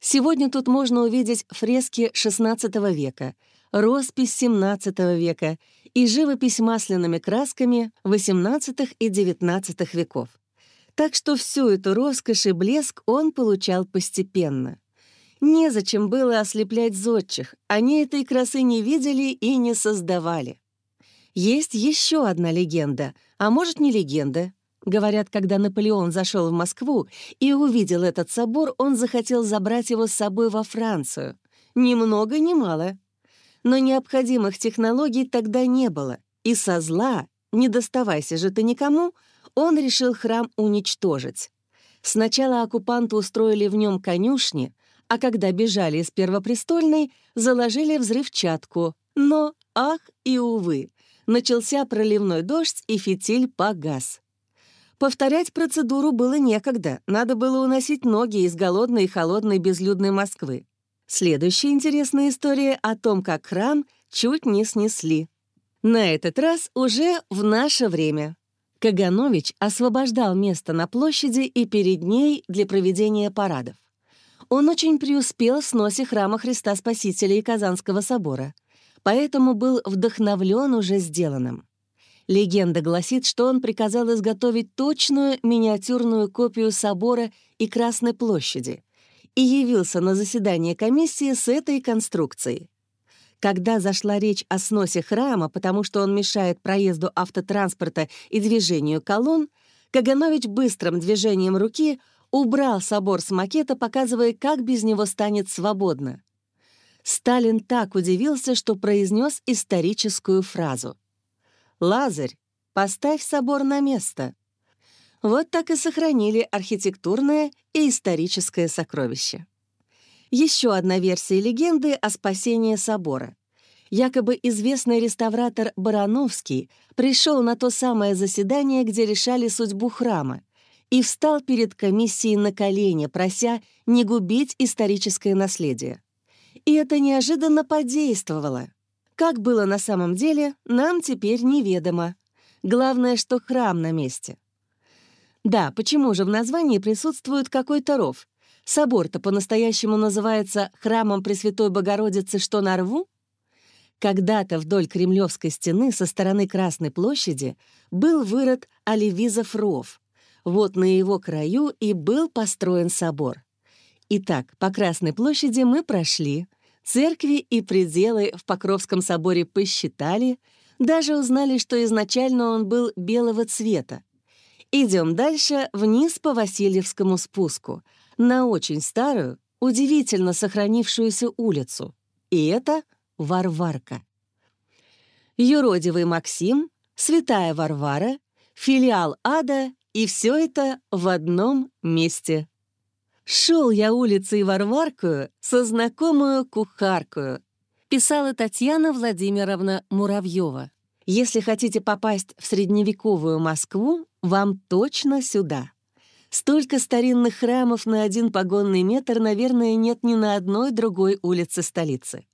Сегодня тут можно увидеть фрески XVI века, роспись XVII века и живопись масляными красками XVIII и XIX веков. Так что всю эту роскошь и блеск он получал постепенно. Незачем было ослеплять зодчих, они этой красы не видели и не создавали. Есть еще одна легенда, а может, не легенда. Говорят, когда Наполеон зашел в Москву и увидел этот собор, он захотел забрать его с собой во Францию. Ни много, ни мало. Но необходимых технологий тогда не было, и со зла, не доставайся же ты никому, он решил храм уничтожить. Сначала оккупанты устроили в нем конюшни, а когда бежали из Первопрестольной, заложили взрывчатку. Но, ах и увы, начался проливной дождь, и фитиль погас. Повторять процедуру было некогда, надо было уносить ноги из голодной и холодной безлюдной Москвы. Следующая интересная история о том, как храм чуть не снесли. На этот раз уже в наше время. Каганович освобождал место на площади и перед ней для проведения парадов. Он очень преуспел в сносе храма Христа Спасителя и Казанского собора поэтому был вдохновлен уже сделанным. Легенда гласит, что он приказал изготовить точную миниатюрную копию собора и Красной площади и явился на заседание комиссии с этой конструкцией. Когда зашла речь о сносе храма, потому что он мешает проезду автотранспорта и движению колонн, Каганович быстрым движением руки убрал собор с макета, показывая, как без него станет свободно. Сталин так удивился, что произнес историческую фразу. «Лазарь, поставь собор на место». Вот так и сохранили архитектурное и историческое сокровище. Еще одна версия легенды о спасении собора. Якобы известный реставратор Барановский пришел на то самое заседание, где решали судьбу храма, и встал перед комиссией на колени, прося не губить историческое наследие. И это неожиданно подействовало. Как было на самом деле, нам теперь неведомо. Главное, что храм на месте. Да, почему же в названии присутствует какой-то ров? Собор-то по-настоящему называется «Храмом Пресвятой Богородицы, что на рву»? Когда-то вдоль Кремлевской стены со стороны Красной площади был вырод Оливизов ров. Вот на его краю и был построен собор. Итак, по Красной площади мы прошли, церкви и пределы в Покровском соборе посчитали, даже узнали, что изначально он был белого цвета. Идем дальше вниз по Васильевскому спуску, на очень старую, удивительно сохранившуюся улицу. И это Варварка. Юродивый Максим, Святая Варвара, филиал ада, и все это в одном месте. Шел я улицей Варваркую со знакомую кухаркую, писала Татьяна Владимировна Муравьева. Если хотите попасть в средневековую Москву, вам точно сюда. Столько старинных храмов на один погонный метр, наверное, нет ни на одной другой улице столицы.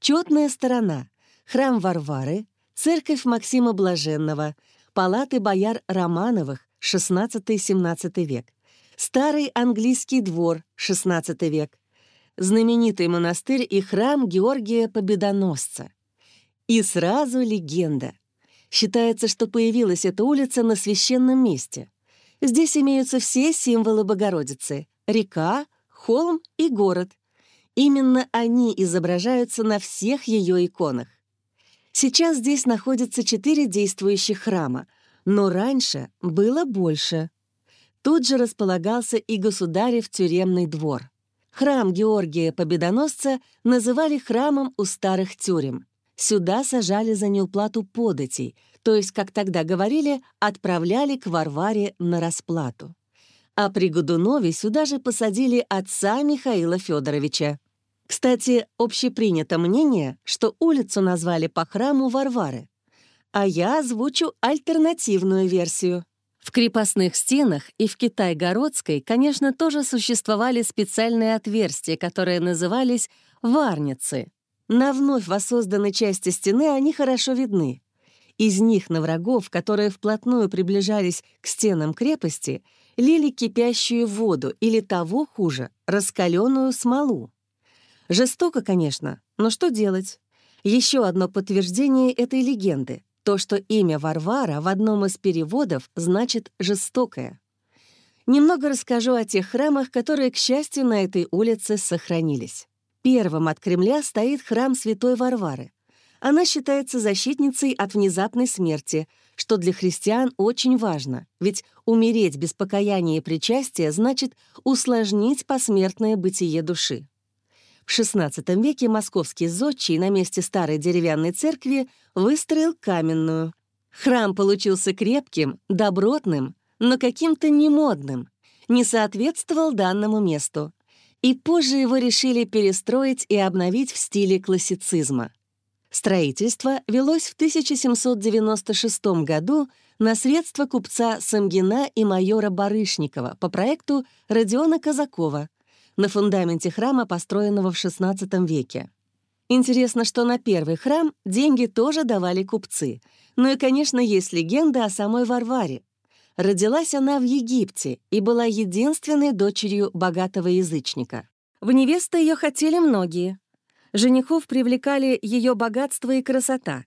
Четная сторона — храм Варвары, церковь Максима Блаженного, палаты бояр Романовых, XVI-XVII век, старый английский двор, XVI век, знаменитый монастырь и храм Георгия Победоносца. И сразу легенда. Считается, что появилась эта улица на священном месте — Здесь имеются все символы Богородицы — река, холм и город. Именно они изображаются на всех ее иконах. Сейчас здесь находятся четыре действующих храма, но раньше было больше. Тут же располагался и государев тюремный двор. Храм Георгия Победоносца называли храмом у старых тюрем. Сюда сажали за неуплату податей — то есть, как тогда говорили, отправляли к Варваре на расплату. А при Годунове сюда же посадили отца Михаила Федоровича. Кстати, общепринято мнение, что улицу назвали по храму Варвары. А я озвучу альтернативную версию. В крепостных стенах и в Китай-Городской, конечно, тоже существовали специальные отверстия, которые назывались «варницы». На вновь воссозданной части стены они хорошо видны. Из них на врагов, которые вплотную приближались к стенам крепости, лили кипящую воду или того хуже, раскаленную смолу. Жестоко, конечно, но что делать? Еще одно подтверждение этой легенды — то, что имя Варвара в одном из переводов значит «жестокая». Немного расскажу о тех храмах, которые, к счастью, на этой улице сохранились. Первым от Кремля стоит храм Святой Варвары. Она считается защитницей от внезапной смерти, что для христиан очень важно, ведь умереть без покаяния и причастия значит усложнить посмертное бытие души. В XVI веке московский зодчий на месте старой деревянной церкви выстроил каменную. Храм получился крепким, добротным, но каким-то немодным, не соответствовал данному месту. И позже его решили перестроить и обновить в стиле классицизма. Строительство велось в 1796 году на средства купца Самгина и майора Барышникова по проекту Родиона Казакова на фундаменте храма, построенного в XVI веке. Интересно, что на первый храм деньги тоже давали купцы. Ну и, конечно, есть легенда о самой Варваре. Родилась она в Египте и была единственной дочерью богатого язычника. В невесты ее хотели многие, Женихов привлекали ее богатство и красота.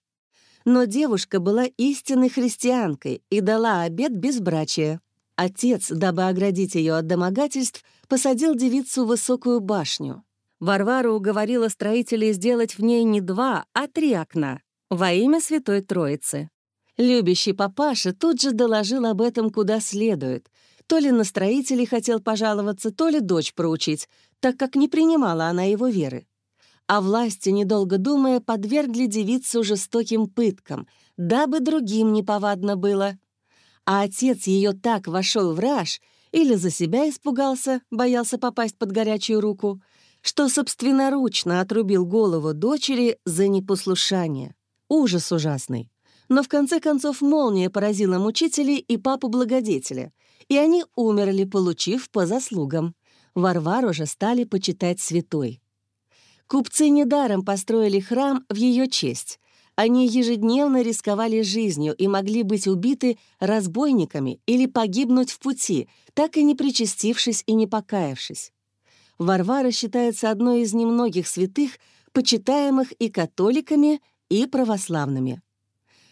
Но девушка была истинной христианкой и дала обет безбрачия. Отец, дабы оградить ее от домогательств, посадил девицу в высокую башню. Варвара уговорила строителей сделать в ней не два, а три окна во имя Святой Троицы. Любящий папаша тут же доложил об этом куда следует. То ли на строителей хотел пожаловаться, то ли дочь проучить, так как не принимала она его веры а власти, недолго думая, подвергли девицу жестоким пыткам, дабы другим неповадно было. А отец ее так вошел в раж или за себя испугался, боялся попасть под горячую руку, что собственноручно отрубил голову дочери за непослушание. Ужас ужасный. Но в конце концов молния поразила мучителей и папу-благодетеля, и они умерли, получив по заслугам. Варвару же стали почитать святой. Купцы недаром построили храм в ее честь. Они ежедневно рисковали жизнью и могли быть убиты разбойниками или погибнуть в пути, так и не причастившись и не покаявшись. Варвара считается одной из немногих святых, почитаемых и католиками, и православными.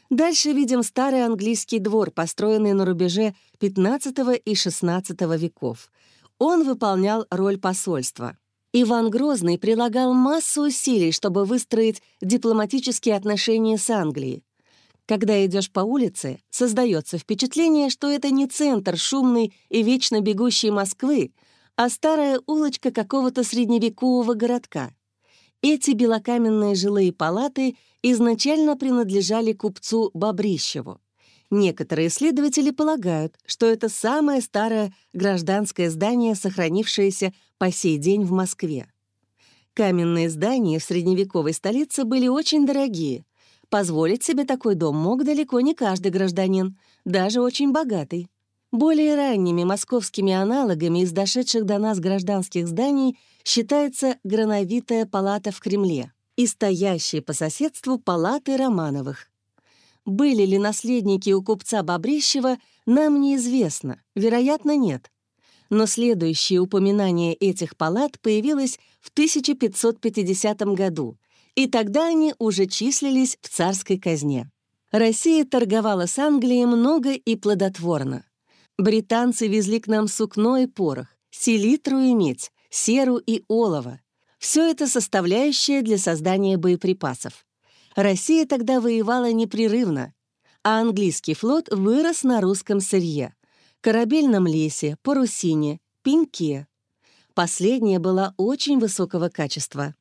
Дальше видим старый английский двор, построенный на рубеже XV и XVI веков. Он выполнял роль посольства. Иван Грозный прилагал массу усилий, чтобы выстроить дипломатические отношения с Англией. Когда идешь по улице, создается впечатление, что это не центр шумной и вечно бегущей Москвы, а старая улочка какого-то средневекового городка. Эти белокаменные жилые палаты изначально принадлежали купцу Бобрищеву. Некоторые исследователи полагают, что это самое старое гражданское здание, сохранившееся по сей день в Москве. Каменные здания в средневековой столице были очень дорогие, Позволить себе такой дом мог далеко не каждый гражданин, даже очень богатый. Более ранними московскими аналогами из дошедших до нас гражданских зданий считается грановитая палата в Кремле и стоящие по соседству палаты Романовых. Были ли наследники у купца Бобрищева, нам неизвестно, вероятно, нет. Но следующее упоминание этих палат появилось в 1550 году, и тогда они уже числились в царской казне. Россия торговала с Англией много и плодотворно. Британцы везли к нам сукно и порох, селитру и медь, серу и олово. Все это составляющее для создания боеприпасов. Россия тогда воевала непрерывно, а английский флот вырос на русском сырье — корабельном лесе, парусине, пеньке. Последняя была очень высокого качества.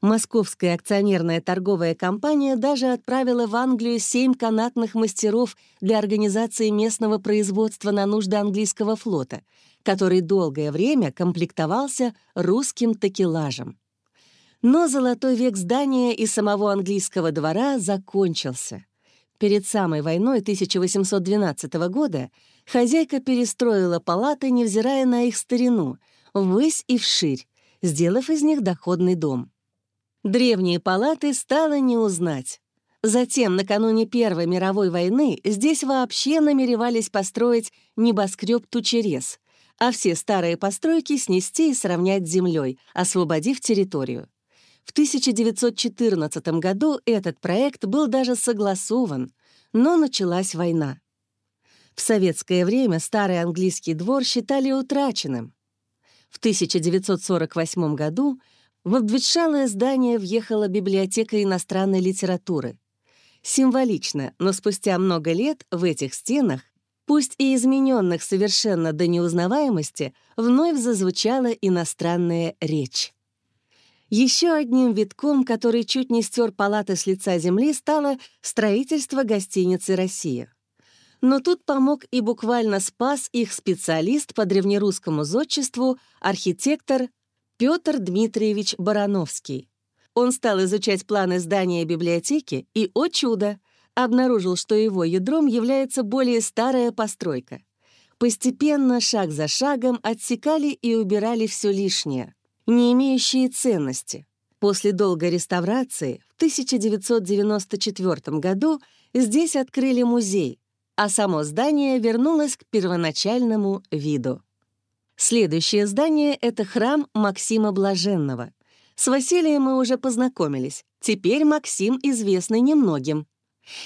Московская акционерная торговая компания даже отправила в Англию семь канатных мастеров для организации местного производства на нужды английского флота, который долгое время комплектовался русским такелажем. Но золотой век здания и самого английского двора закончился. Перед самой войной 1812 года хозяйка перестроила палаты, невзирая на их старину, ввысь и вширь, сделав из них доходный дом. Древние палаты стало не узнать. Затем, накануне Первой мировой войны, здесь вообще намеревались построить небоскреб Тучерез, а все старые постройки снести и сравнять с землей, освободив территорию. В 1914 году этот проект был даже согласован, но началась война. В советское время старый английский двор считали утраченным. В 1948 году в обветшалое здание въехала библиотека иностранной литературы. Символично, но спустя много лет в этих стенах, пусть и измененных совершенно до неузнаваемости, вновь зазвучала иностранная речь. Еще одним витком, который чуть не стер палаты с лица земли, стало строительство гостиницы «Россия». Но тут помог и буквально спас их специалист по древнерусскому зодчеству, архитектор Петр Дмитриевич Барановский. Он стал изучать планы здания библиотеки и, о чудо, обнаружил, что его ядром является более старая постройка. Постепенно, шаг за шагом, отсекали и убирали все лишнее, не имеющие ценности. После долгой реставрации в 1994 году здесь открыли музей, а само здание вернулось к первоначальному виду. Следующее здание — это храм Максима Блаженного. С Василием мы уже познакомились. Теперь Максим известный немногим.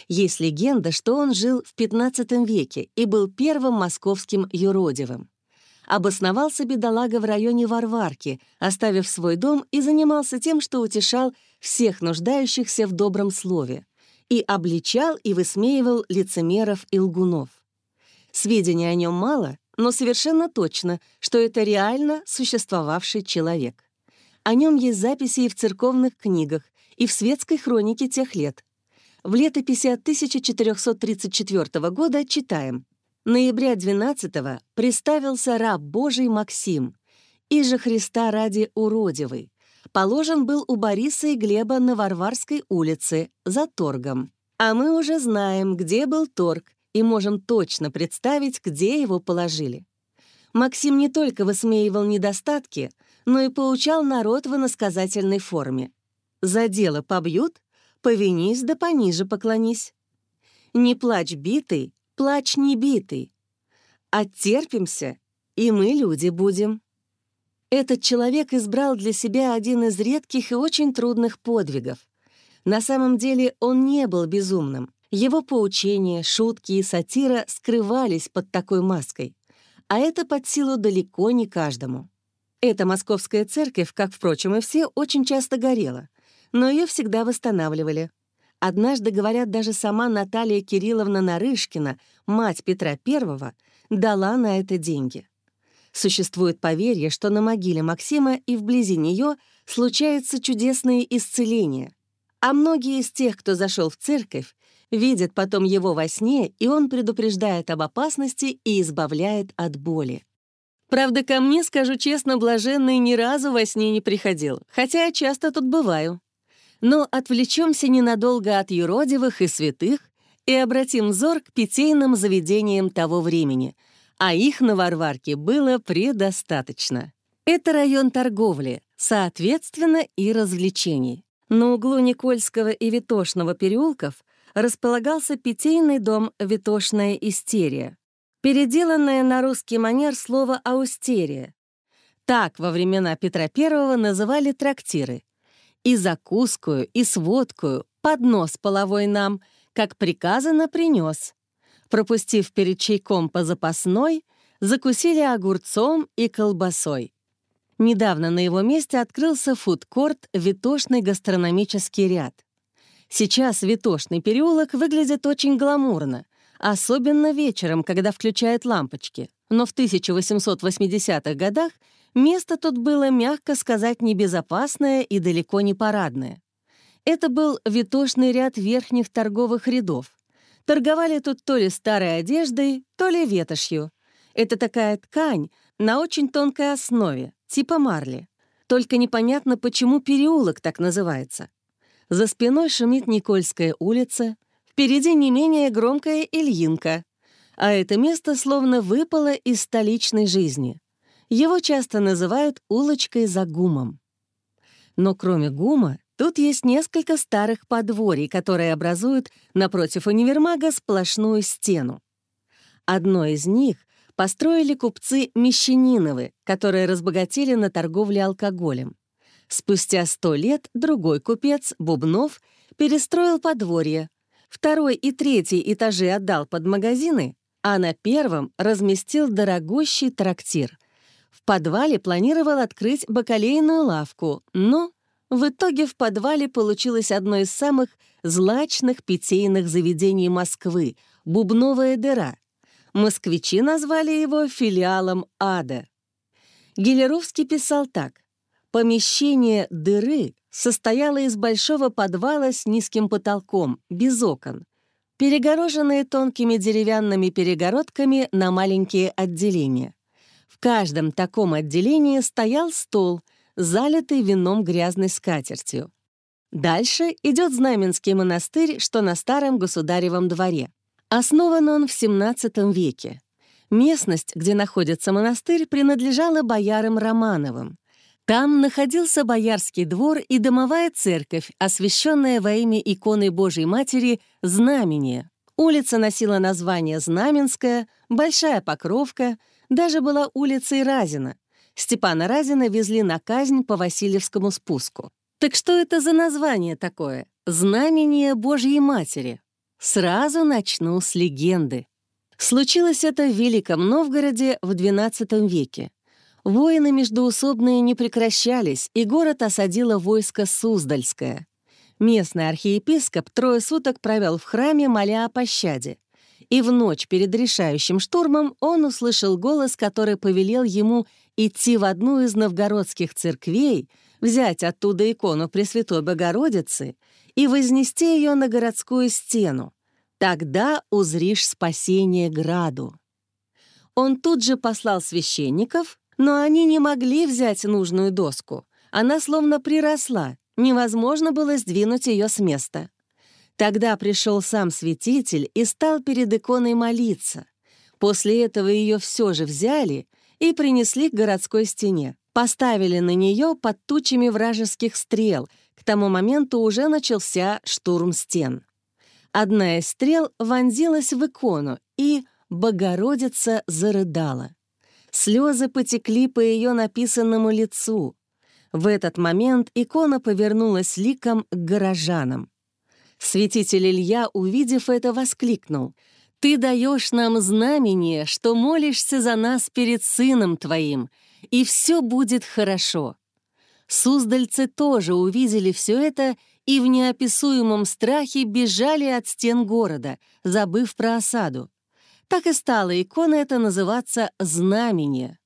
Есть легенда, что он жил в XV веке и был первым московским юродивым. Обосновался бедолага в районе Варварки, оставив свой дом и занимался тем, что утешал всех нуждающихся в добром слове и обличал и высмеивал лицемеров и лгунов. Сведений о нем мало, но совершенно точно, что это реально существовавший человек. О нем есть записи и в церковных книгах, и в светской хронике тех лет. В летописи от 1434 года читаем «Ноября 12-го приставился раб Божий Максим, и же Христа ради уродивый. Положен был у Бориса и Глеба на Варварской улице, за торгом. А мы уже знаем, где был торг, и можем точно представить, где его положили. Максим не только высмеивал недостатки, но и поучал народ в иносказательной форме. «За дело побьют, повинись да пониже поклонись. Не плачь битый, плачь не битый. Оттерпимся, и мы люди будем». Этот человек избрал для себя один из редких и очень трудных подвигов. На самом деле он не был безумным. Его поучения, шутки и сатира скрывались под такой маской, а это под силу далеко не каждому. Эта московская церковь, как, впрочем, и все, очень часто горела, но ее всегда восстанавливали. Однажды, говорят, даже сама Наталья Кирилловна Нарышкина, мать Петра I, дала на это деньги. Существует поверье, что на могиле Максима и вблизи нее случаются чудесные исцеления. А многие из тех, кто зашел в церковь, видит потом его во сне, и он предупреждает об опасности и избавляет от боли. Правда, ко мне, скажу честно, блаженный ни разу во сне не приходил, хотя я часто тут бываю. Но отвлечемся ненадолго от юродивых и святых и обратим взор к питейным заведениям того времени, а их на Варварке было предостаточно. Это район торговли, соответственно, и развлечений. На углу Никольского и Витошного переулков располагался питейный дом «Витошная истерия», переделанное на русский манер слово «аустерия». Так во времена Петра I называли трактиры. И закускую, и сводкую, поднос половой нам, как приказано, принес. Пропустив перед чайком по запасной, закусили огурцом и колбасой. Недавно на его месте открылся фудкорт «Витошный гастрономический ряд». Сейчас Витошный переулок выглядит очень гламурно, особенно вечером, когда включают лампочки. Но в 1880-х годах место тут было, мягко сказать, небезопасное и далеко не парадное. Это был Витошный ряд верхних торговых рядов. Торговали тут то ли старой одеждой, то ли ветошью. Это такая ткань на очень тонкой основе, типа марли. Только непонятно, почему переулок так называется. За спиной шумит Никольская улица, впереди не менее громкая Ильинка, а это место словно выпало из столичной жизни. Его часто называют улочкой за гумом. Но кроме гума, тут есть несколько старых подворий, которые образуют напротив универмага сплошную стену. Одно из них построили купцы Мещаниновы, которые разбогатели на торговле алкоголем. Спустя сто лет другой купец, Бубнов, перестроил подворье. Второй и третий этажи отдал под магазины, а на первом разместил дорогущий трактир. В подвале планировал открыть бакалейную лавку, но в итоге в подвале получилось одно из самых злачных питейных заведений Москвы — «Бубновая дыра». Москвичи назвали его филиалом ада. Гелеровский писал так. Помещение дыры состояло из большого подвала с низким потолком, без окон, перегороженные тонкими деревянными перегородками на маленькие отделения. В каждом таком отделении стоял стол, залитый вином грязной скатертью. Дальше идет Знаменский монастырь, что на старом государевом дворе. Основан он в XVII веке. Местность, где находится монастырь, принадлежала боярам Романовым. Там находился Боярский двор и домовая церковь, освященная во имя иконы Божьей Матери «Знамение». Улица носила название Знаменская, Большая Покровка, даже была улицей Разина. Степана Разина везли на казнь по Васильевскому спуску. Так что это за название такое? «Знамение Божьей Матери». Сразу начну с легенды. Случилось это в Великом Новгороде в XII веке. Войны междуусобные не прекращались, и город осадило войско Суздальское. Местный архиепископ трое суток провел в храме, моля о пощаде. И в ночь перед решающим штурмом он услышал голос, который повелел ему идти в одну из новгородских церквей, взять оттуда икону Пресвятой Богородицы и вознести ее на городскую стену. Тогда узришь спасение граду. Он тут же послал священников, но они не могли взять нужную доску. Она словно приросла, невозможно было сдвинуть ее с места. Тогда пришел сам святитель и стал перед иконой молиться. После этого ее все же взяли и принесли к городской стене. Поставили на нее под тучами вражеских стрел. К тому моменту уже начался штурм стен. Одна из стрел вонзилась в икону, и Богородица зарыдала. Слезы потекли по ее написанному лицу. В этот момент икона повернулась ликом к горожанам. Святитель Илья, увидев это, воскликнул. «Ты даешь нам знамение, что молишься за нас перед Сыном Твоим, и все будет хорошо». Суздальцы тоже увидели все это и в неописуемом страхе бежали от стен города, забыв про осаду. Так и стала икона эта называться «Знамение».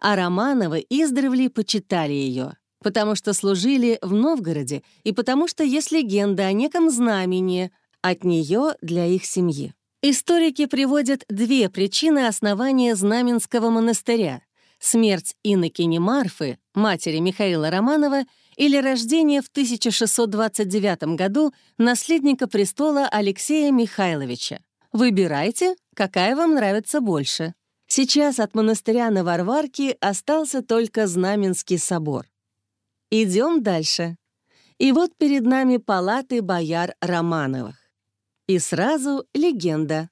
А Романовы издревле почитали ее, потому что служили в Новгороде и потому что есть легенда о неком знамени от нее для их семьи. Историки приводят две причины основания Знаменского монастыря — смерть инокини Марфы, матери Михаила Романова, или рождение в 1629 году наследника престола Алексея Михайловича. Выбирайте, какая вам нравится больше. Сейчас от монастыря на Варварке остался только Знаменский собор. Идем дальше. И вот перед нами палаты бояр Романовых. И сразу легенда.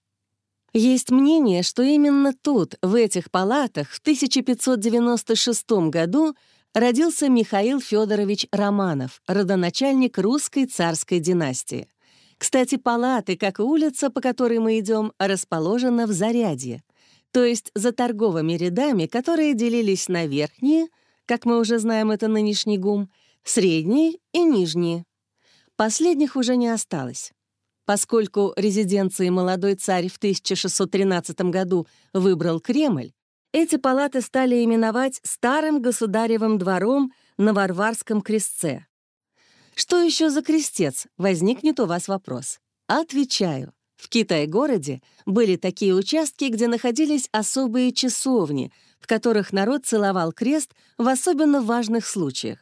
Есть мнение, что именно тут, в этих палатах, в 1596 году родился Михаил Федорович Романов, родоначальник русской царской династии. Кстати, палаты, как и улица, по которой мы идем, расположена в Зарядье, то есть за торговыми рядами, которые делились на верхние, как мы уже знаем, это нынешний ГУМ, средние и нижние. Последних уже не осталось. Поскольку резиденцией молодой царь в 1613 году выбрал Кремль, эти палаты стали именовать Старым государевым двором на Варварском крестце. Что еще за крестец? Возникнет у вас вопрос. Отвечаю. В Китай-городе были такие участки, где находились особые часовни, в которых народ целовал крест в особенно важных случаях.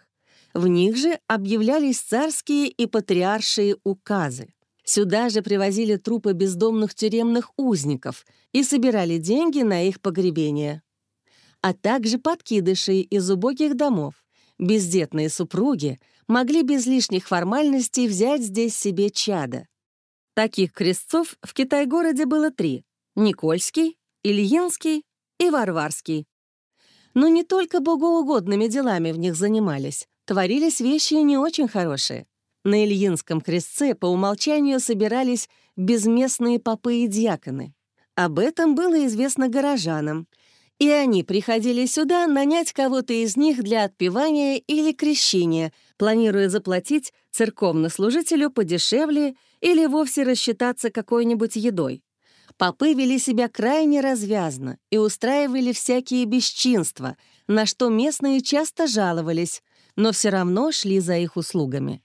В них же объявлялись царские и патриаршие указы. Сюда же привозили трупы бездомных тюремных узников и собирали деньги на их погребение. А также подкидышей из убогих домов. Бездетные супруги могли без лишних формальностей взять здесь себе чада. Таких крестцов в Китай-городе было три — Никольский, Ильинский и Варварский. Но не только богоугодными делами в них занимались, творились вещи не очень хорошие. На Ильинском крестце по умолчанию собирались безместные попы и дьяконы. Об этом было известно горожанам, и они приходили сюда нанять кого-то из них для отпевания или крещения, планируя заплатить церковнослужителю подешевле или вовсе рассчитаться какой-нибудь едой. Попы вели себя крайне развязно и устраивали всякие бесчинства, на что местные часто жаловались, но все равно шли за их услугами.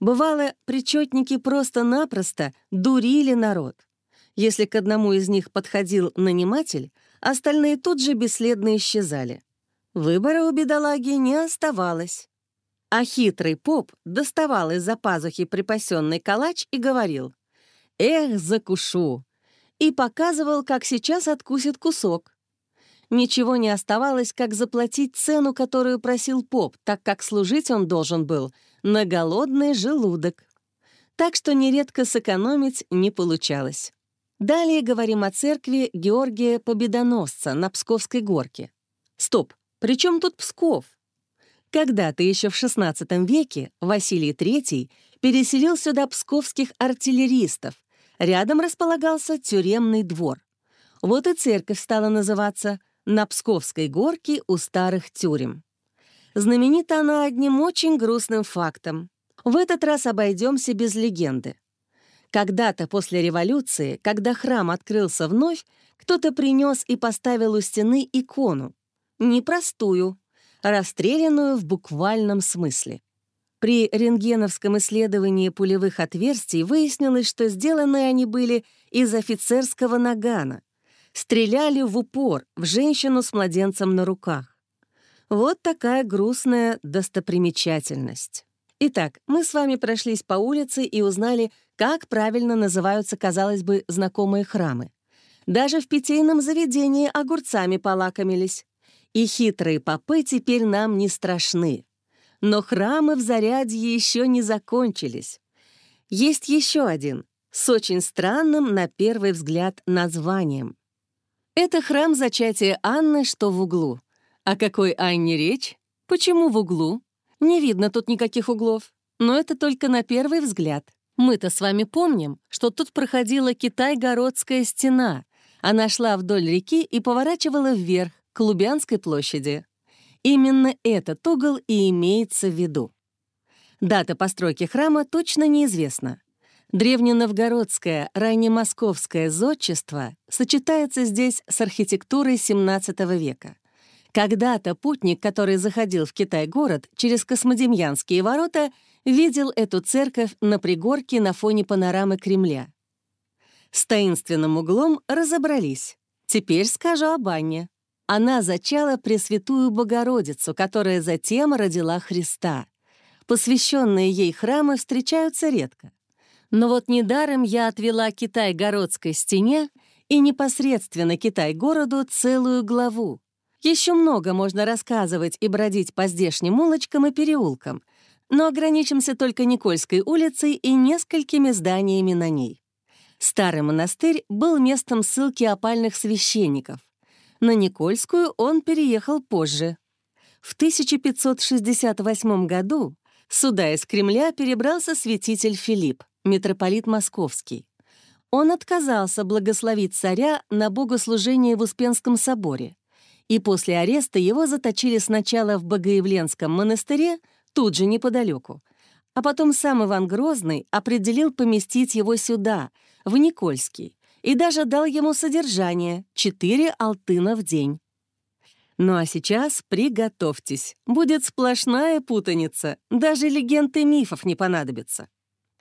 Бывало, причетники просто-напросто дурили народ. Если к одному из них подходил наниматель, остальные тут же бесследно исчезали. Выбора у бедолаги не оставалось. А хитрый поп доставал из-за пазухи припасенный калач и говорил «Эх, закушу!» И показывал, как сейчас откусит кусок. Ничего не оставалось, как заплатить цену, которую просил поп, так как служить он должен был — на голодный желудок. Так что нередко сэкономить не получалось. Далее говорим о церкви Георгия Победоносца на Псковской горке. Стоп, при чем тут Псков? Когда-то еще в XVI веке Василий III переселил сюда псковских артиллеристов. Рядом располагался тюремный двор. Вот и церковь стала называться «На Псковской горке у старых тюрем». Знаменита она одним очень грустным фактом. В этот раз обойдемся без легенды. Когда-то после революции, когда храм открылся вновь, кто-то принес и поставил у стены икону. Непростую, расстрелянную в буквальном смысле. При рентгеновском исследовании пулевых отверстий выяснилось, что сделаны они были из офицерского нагана. Стреляли в упор в женщину с младенцем на руках. Вот такая грустная достопримечательность. Итак, мы с вами прошлись по улице и узнали, как правильно называются, казалось бы, знакомые храмы. Даже в питейном заведении огурцами полакомились. И хитрые попы теперь нам не страшны. Но храмы в Зарядье еще не закончились. Есть еще один, с очень странным, на первый взгляд, названием. Это храм зачатия Анны, что в углу. О какой Анне речь? Почему в углу? Не видно тут никаких углов. Но это только на первый взгляд. Мы-то с вами помним, что тут проходила Китай-Городская стена. Она шла вдоль реки и поворачивала вверх, к Лубянской площади. Именно этот угол и имеется в виду. Дата постройки храма точно неизвестна. Древненовгородское, раннемосковское зодчество сочетается здесь с архитектурой XVII века — когда-то путник, который заходил в Китай-город через Космодемьянские ворота, видел эту церковь на пригорке на фоне панорамы Кремля. С таинственным углом разобрались. Теперь скажу о бане. Она зачала Пресвятую Богородицу, которая затем родила Христа. Посвященные ей храмы встречаются редко. Но вот недаром я отвела Китай-городской стене и непосредственно Китай-городу целую главу. Еще много можно рассказывать и бродить по здешним улочкам и переулкам, но ограничимся только Никольской улицей и несколькими зданиями на ней. Старый монастырь был местом ссылки опальных священников. На Никольскую он переехал позже. В 1568 году сюда из Кремля перебрался святитель Филипп, митрополит Московский. Он отказался благословить царя на богослужение в Успенском соборе, и после ареста его заточили сначала в Богоявленском монастыре, тут же неподалеку, а потом сам Иван Грозный определил поместить его сюда, в Никольский, и даже дал ему содержание — 4 алтына в день. Ну а сейчас приготовьтесь, будет сплошная путаница, даже легенд и мифов не понадобится.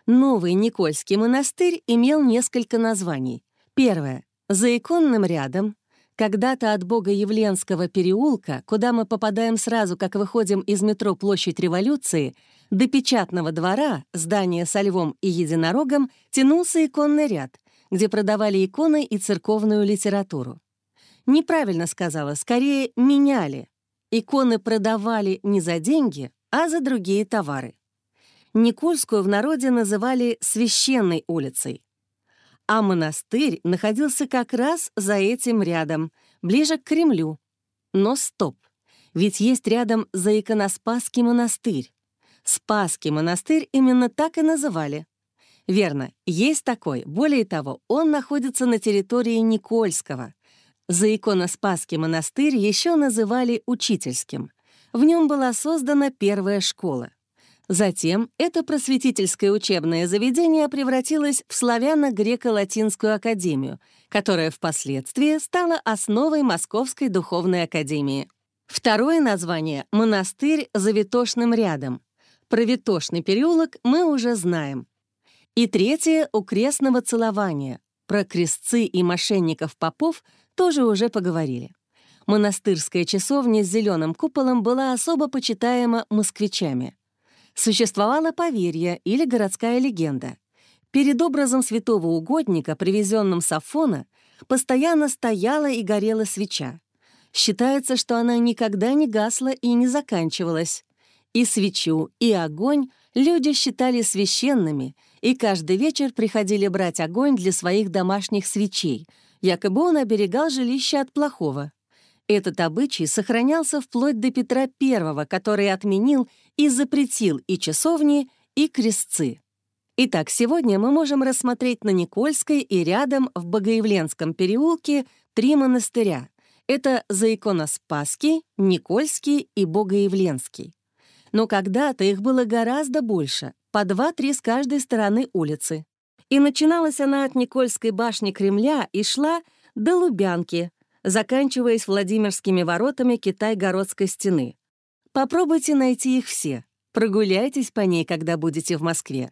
Новый Никольский монастырь имел несколько названий. Первое — за иконным рядом. Когда-то от Бога Явленского переулка, куда мы попадаем сразу, как выходим из метро Площадь Революции, до Печатного двора, здания со львом и единорогом, тянулся иконный ряд, где продавали иконы и церковную литературу. Неправильно сказала, скорее меняли. Иконы продавали не за деньги, а за другие товары. Никольскую в народе называли «священной улицей». А монастырь находился как раз за этим рядом, ближе к Кремлю. Но стоп, ведь есть рядом Заиконоспасский монастырь. Спасский монастырь именно так и называли. Верно, есть такой. Более того, он находится на территории Никольского. Заиконоспасский монастырь еще называли учительским. В нем была создана первая школа. Затем это просветительское учебное заведение превратилось в славяно-греко-латинскую академию, которая впоследствии стала основой Московской духовной академии. Второе название — монастырь за Витошным рядом. Про Витошный переулок мы уже знаем. И третье — у крестного целования. Про крестцы и мошенников-попов тоже уже поговорили. Монастырская часовня с зеленым куполом была особо почитаема москвичами. Существовало поверье или городская легенда. Перед образом святого угодника, привезенным с Афона, постоянно стояла и горела свеча. Считается, что она никогда не гасла и не заканчивалась. И свечу, и огонь люди считали священными, и каждый вечер приходили брать огонь для своих домашних свечей, якобы он оберегал жилище от плохого. Этот обычай сохранялся вплоть до Петра I, который отменил и запретил и часовни, и крестцы. Итак, сегодня мы можем рассмотреть на Никольской и рядом в Богоявленском переулке три монастыря. Это Заиконоспасский, Никольский и Богоявленский. Но когда-то их было гораздо больше, по два-три с каждой стороны улицы. И начиналась она от Никольской башни Кремля и шла до Лубянки, заканчиваясь Владимирскими воротами Китай-Городской стены. Попробуйте найти их все. Прогуляйтесь по ней, когда будете в Москве.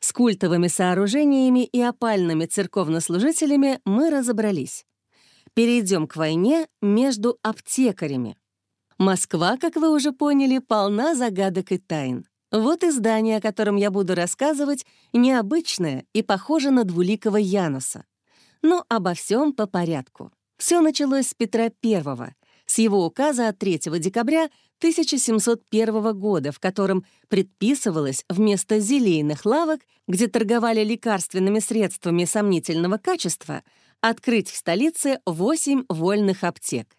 С культовыми сооружениями и опальными церковнослужителями мы разобрались. Перейдем к войне между аптекарями. Москва, как вы уже поняли, полна загадок и тайн. Вот и здание, о котором я буду рассказывать, необычное и похоже на двуликого Януса. Но обо всем по порядку. Все началось с Петра I, с его указа от 3 декабря 1701 года, в котором предписывалось вместо зелейных лавок, где торговали лекарственными средствами сомнительного качества, открыть в столице 8 вольных аптек.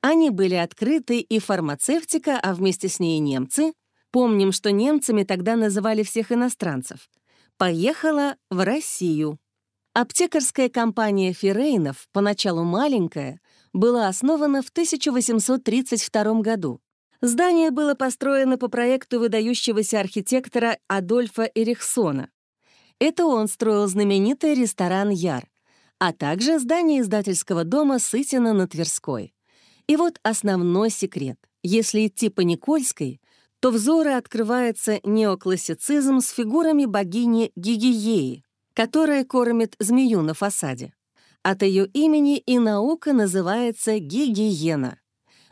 Они были открыты и фармацевтика, а вместе с ней немцы. Помним, что немцами тогда называли всех иностранцев. Поехала в Россию. Аптекарская компания Феррейнов, поначалу маленькая, была основана в 1832 году. Здание было построено по проекту выдающегося архитектора Адольфа Эрихсона. Это он строил знаменитый ресторан «Яр», а также здание издательского дома Сытина на Тверской. И вот основной секрет. Если идти по Никольской, то взоры открывается неоклассицизм с фигурами богини Гигиеи, которая кормит змею на фасаде. От ее имени и наука называется гигиена.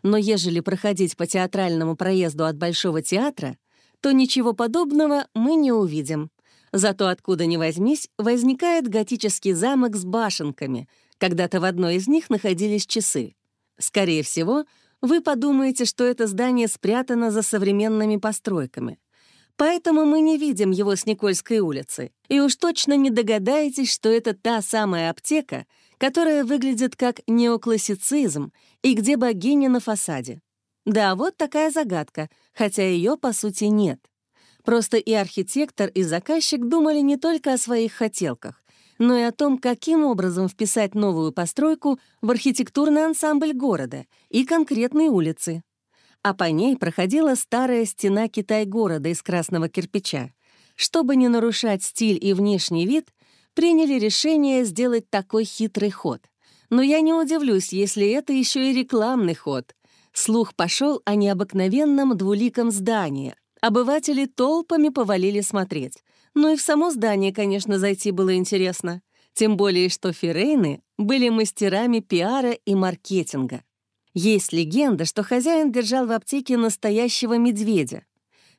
Но ежели проходить по театральному проезду от Большого театра, то ничего подобного мы не увидим. Зато откуда ни возьмись, возникает готический замок с башенками. Когда-то в одной из них находились часы. Скорее всего, вы подумаете, что это здание спрятано за современными постройками. Поэтому мы не видим его с Никольской улицы. И уж точно не догадаетесь, что это та самая аптека, которая выглядит как неоклассицизм и где богиня на фасаде. Да, вот такая загадка, хотя ее, по сути, нет. Просто и архитектор, и заказчик думали не только о своих хотелках, но и о том, каким образом вписать новую постройку в архитектурный ансамбль города и конкретной улицы. А по ней проходила старая стена Китай-города из красного кирпича. Чтобы не нарушать стиль и внешний вид, приняли решение сделать такой хитрый ход. Но я не удивлюсь, если это еще и рекламный ход. Слух пошел о необыкновенном двуликом здании. Обыватели толпами повалили смотреть. Ну и в само здание, конечно, зайти было интересно. Тем более, что Феррейны были мастерами пиара и маркетинга. Есть легенда, что хозяин держал в аптеке настоящего медведя.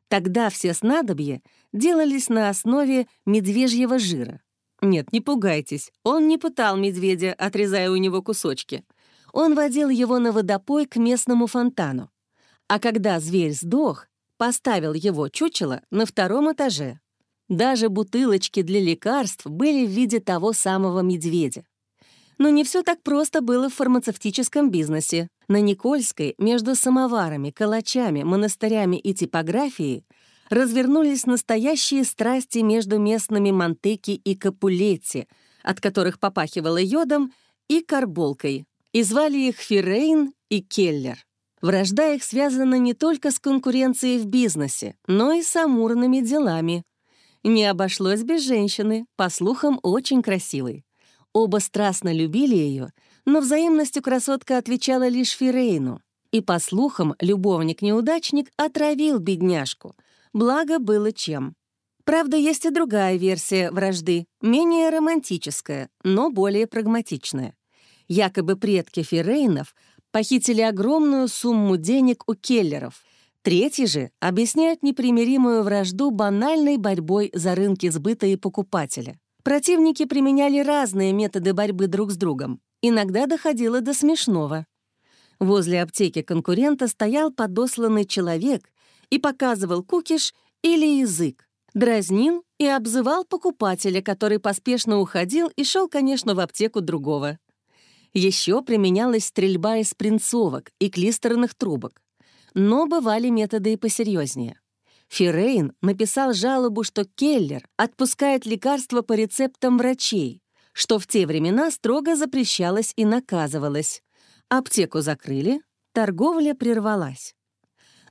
Тогда все снадобья делались на основе медвежьего жира. Нет, не пугайтесь, он не пытал медведя, отрезая у него кусочки. Он водил его на водопой к местному фонтану. А когда зверь сдох, поставил его чучело на втором этаже. Даже бутылочки для лекарств были в виде того самого медведя. Но не все так просто было в фармацевтическом бизнесе. На Никольской, между самоварами, калачами, монастырями и типографией, развернулись настоящие страсти между местными Монтеки и Капулетти, от которых попахивало йодом, и карболкой, и звали их Фирейн и Келлер. Вражда их связана не только с конкуренцией в бизнесе, но и с амурными делами — не обошлось без женщины, по слухам, очень красивой. Оба страстно любили ее, но взаимностью красотка отвечала лишь Фирейну. И, по слухам, любовник-неудачник отравил бедняжку. Благо было чем. Правда, есть и другая версия вражды, менее романтическая, но более прагматичная. Якобы предки Фирейнов похитили огромную сумму денег у келлеров — Третьи же объясняют непримиримую вражду банальной борьбой за рынки сбыта и покупателя. Противники применяли разные методы борьбы друг с другом. Иногда доходило до смешного. Возле аптеки конкурента стоял подосланный человек и показывал кукиш или язык, дразнил и обзывал покупателя, который поспешно уходил и шел, конечно, в аптеку другого. Еще применялась стрельба из принцовок и клистерных трубок. Но бывали методы и посерьезнее. Фирейн написал жалобу, что Келлер отпускает лекарства по рецептам врачей, что в те времена строго запрещалось и наказывалось. Аптеку закрыли, торговля прервалась.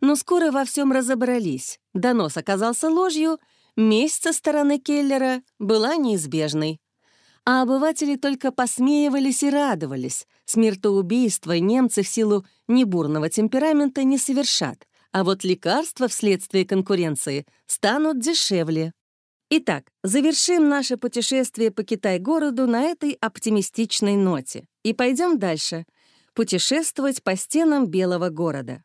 Но скоро во всем разобрались. Донос оказался ложью, месть со стороны Келлера была неизбежной а обыватели только посмеивались и радовались. Смертоубийства немцы в силу небурного темперамента не совершат, а вот лекарства вследствие конкуренции станут дешевле. Итак, завершим наше путешествие по Китай-городу на этой оптимистичной ноте и пойдем дальше — путешествовать по стенам Белого города.